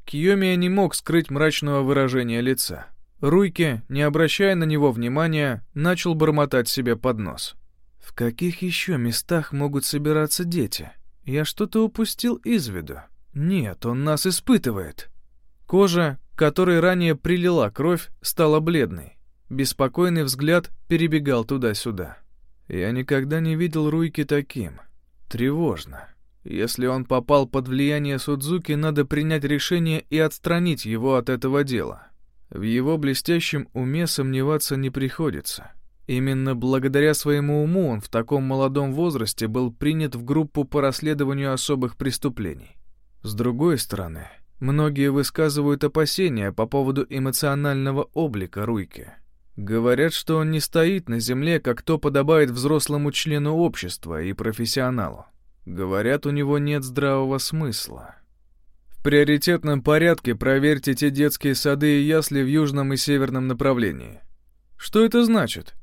Киомия не мог скрыть мрачного выражения лица. Руйке, не обращая на него внимания, начал бормотать себе под нос. «В каких еще местах могут собираться дети? Я что-то упустил из виду. Нет, он нас испытывает». Кожа, которой ранее прилила кровь, стала бледной. Беспокойный взгляд перебегал туда-сюда. Я никогда не видел Руйки таким. Тревожно. Если он попал под влияние Судзуки, надо принять решение и отстранить его от этого дела. В его блестящем уме сомневаться не приходится. Именно благодаря своему уму он в таком молодом возрасте был принят в группу по расследованию особых преступлений. С другой стороны, многие высказывают опасения по поводу эмоционального облика Руйки. Говорят, что он не стоит на земле, как то подобает взрослому члену общества и профессионалу. Говорят, у него нет здравого смысла. В приоритетном порядке проверьте те детские сады и ясли в южном и северном направлении. Что это значит?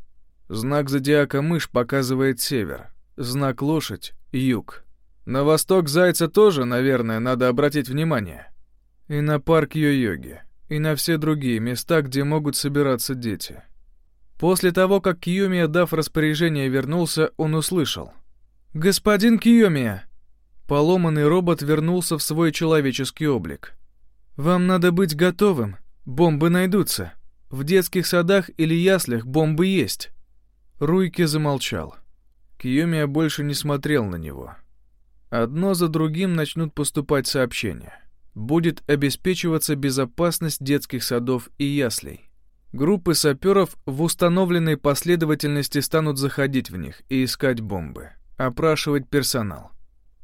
Знак зодиака мышь показывает север, знак лошадь — юг. На восток зайца тоже, наверное, надо обратить внимание. И на парк Йо-Йоги, и на все другие места, где могут собираться дети. После того, как Киюмия, дав распоряжение, вернулся, он услышал — «Господин Киомия!» Поломанный робот вернулся в свой человеческий облик. «Вам надо быть готовым. Бомбы найдутся. В детских садах или яслях бомбы есть». Руйки замолчал. Киомия больше не смотрел на него. Одно за другим начнут поступать сообщения. Будет обеспечиваться безопасность детских садов и яслей. Группы саперов в установленной последовательности станут заходить в них и искать бомбы опрашивать персонал.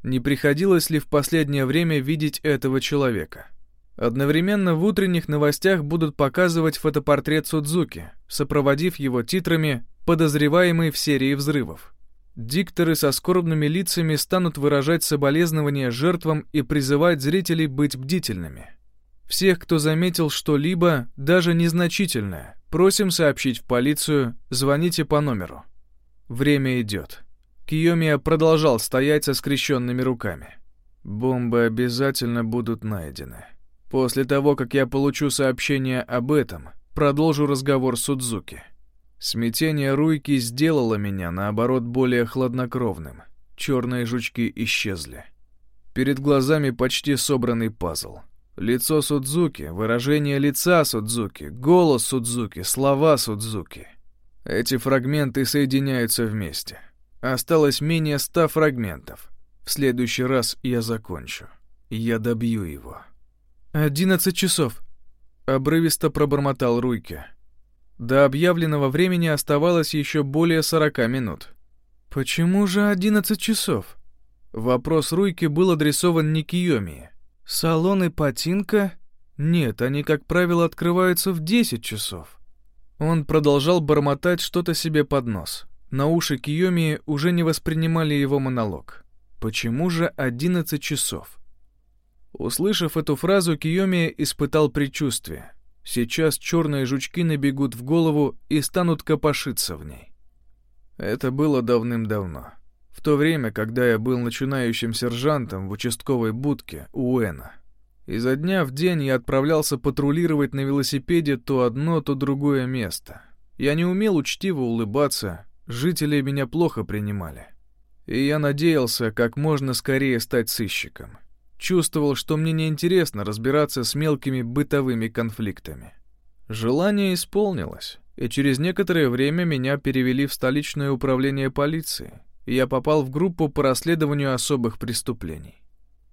Не приходилось ли в последнее время видеть этого человека? Одновременно в утренних новостях будут показывать фотопортрет Судзуки, сопроводив его титрами «Подозреваемый в серии взрывов». Дикторы со скорбными лицами станут выражать соболезнования жертвам и призывать зрителей быть бдительными. Всех, кто заметил что-либо, даже незначительное, просим сообщить в полицию, звоните по номеру. Время идет. Киомия продолжал стоять со скрещенными руками. «Бомбы обязательно будут найдены. После того, как я получу сообщение об этом, продолжу разговор с Судзуки. Смятение Руйки сделало меня, наоборот, более хладнокровным. Черные жучки исчезли. Перед глазами почти собранный пазл. Лицо Судзуки, выражение лица Судзуки, голос Судзуки, слова Судзуки. Эти фрагменты соединяются вместе. Осталось менее ста фрагментов. В следующий раз я закончу. Я добью его. «Одиннадцать часов», — обрывисто пробормотал Руйке. До объявленного времени оставалось еще более сорока минут. «Почему же одиннадцать часов?» Вопрос Руйки был адресован не Киоми. «Салоны Патинка?» Нет, они, как правило, открываются в десять часов. Он продолжал бормотать что-то себе под нос. На уши Киоми уже не воспринимали его монолог. Почему же 11 часов? Услышав эту фразу, Киоми испытал предчувствие. Сейчас черные жучки набегут в голову и станут копошиться в ней. Это было давным-давно. В то время, когда я был начинающим сержантом в участковой будке Уэна. Изо дня в день я отправлялся патрулировать на велосипеде то одно, то другое место. Я не умел учтиво улыбаться, Жители меня плохо принимали. И я надеялся как можно скорее стать сыщиком. Чувствовал, что мне неинтересно разбираться с мелкими бытовыми конфликтами. Желание исполнилось, и через некоторое время меня перевели в столичное управление полиции, и я попал в группу по расследованию особых преступлений.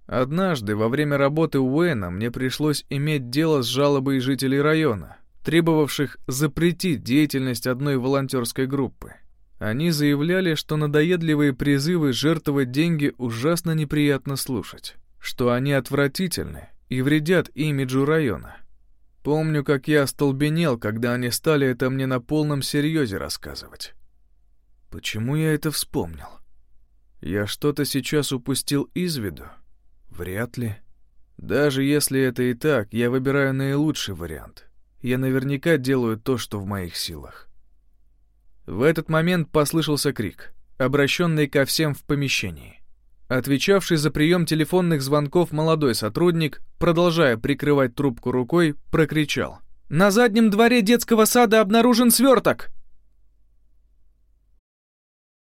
Однажды во время работы Уэна мне пришлось иметь дело с жалобой жителей района, требовавших запретить деятельность одной волонтерской группы. Они заявляли, что надоедливые призывы жертвовать деньги ужасно неприятно слушать, что они отвратительны и вредят имиджу района. Помню, как я остолбенел, когда они стали это мне на полном серьезе рассказывать. Почему я это вспомнил? Я что-то сейчас упустил из виду? Вряд ли. Даже если это и так, я выбираю наилучший вариант. Я наверняка делаю то, что в моих силах. В этот момент послышался крик, обращенный ко всем в помещении. Отвечавший за прием телефонных звонков молодой сотрудник, продолжая прикрывать трубку рукой, прокричал. «На заднем дворе детского сада обнаружен сверток!»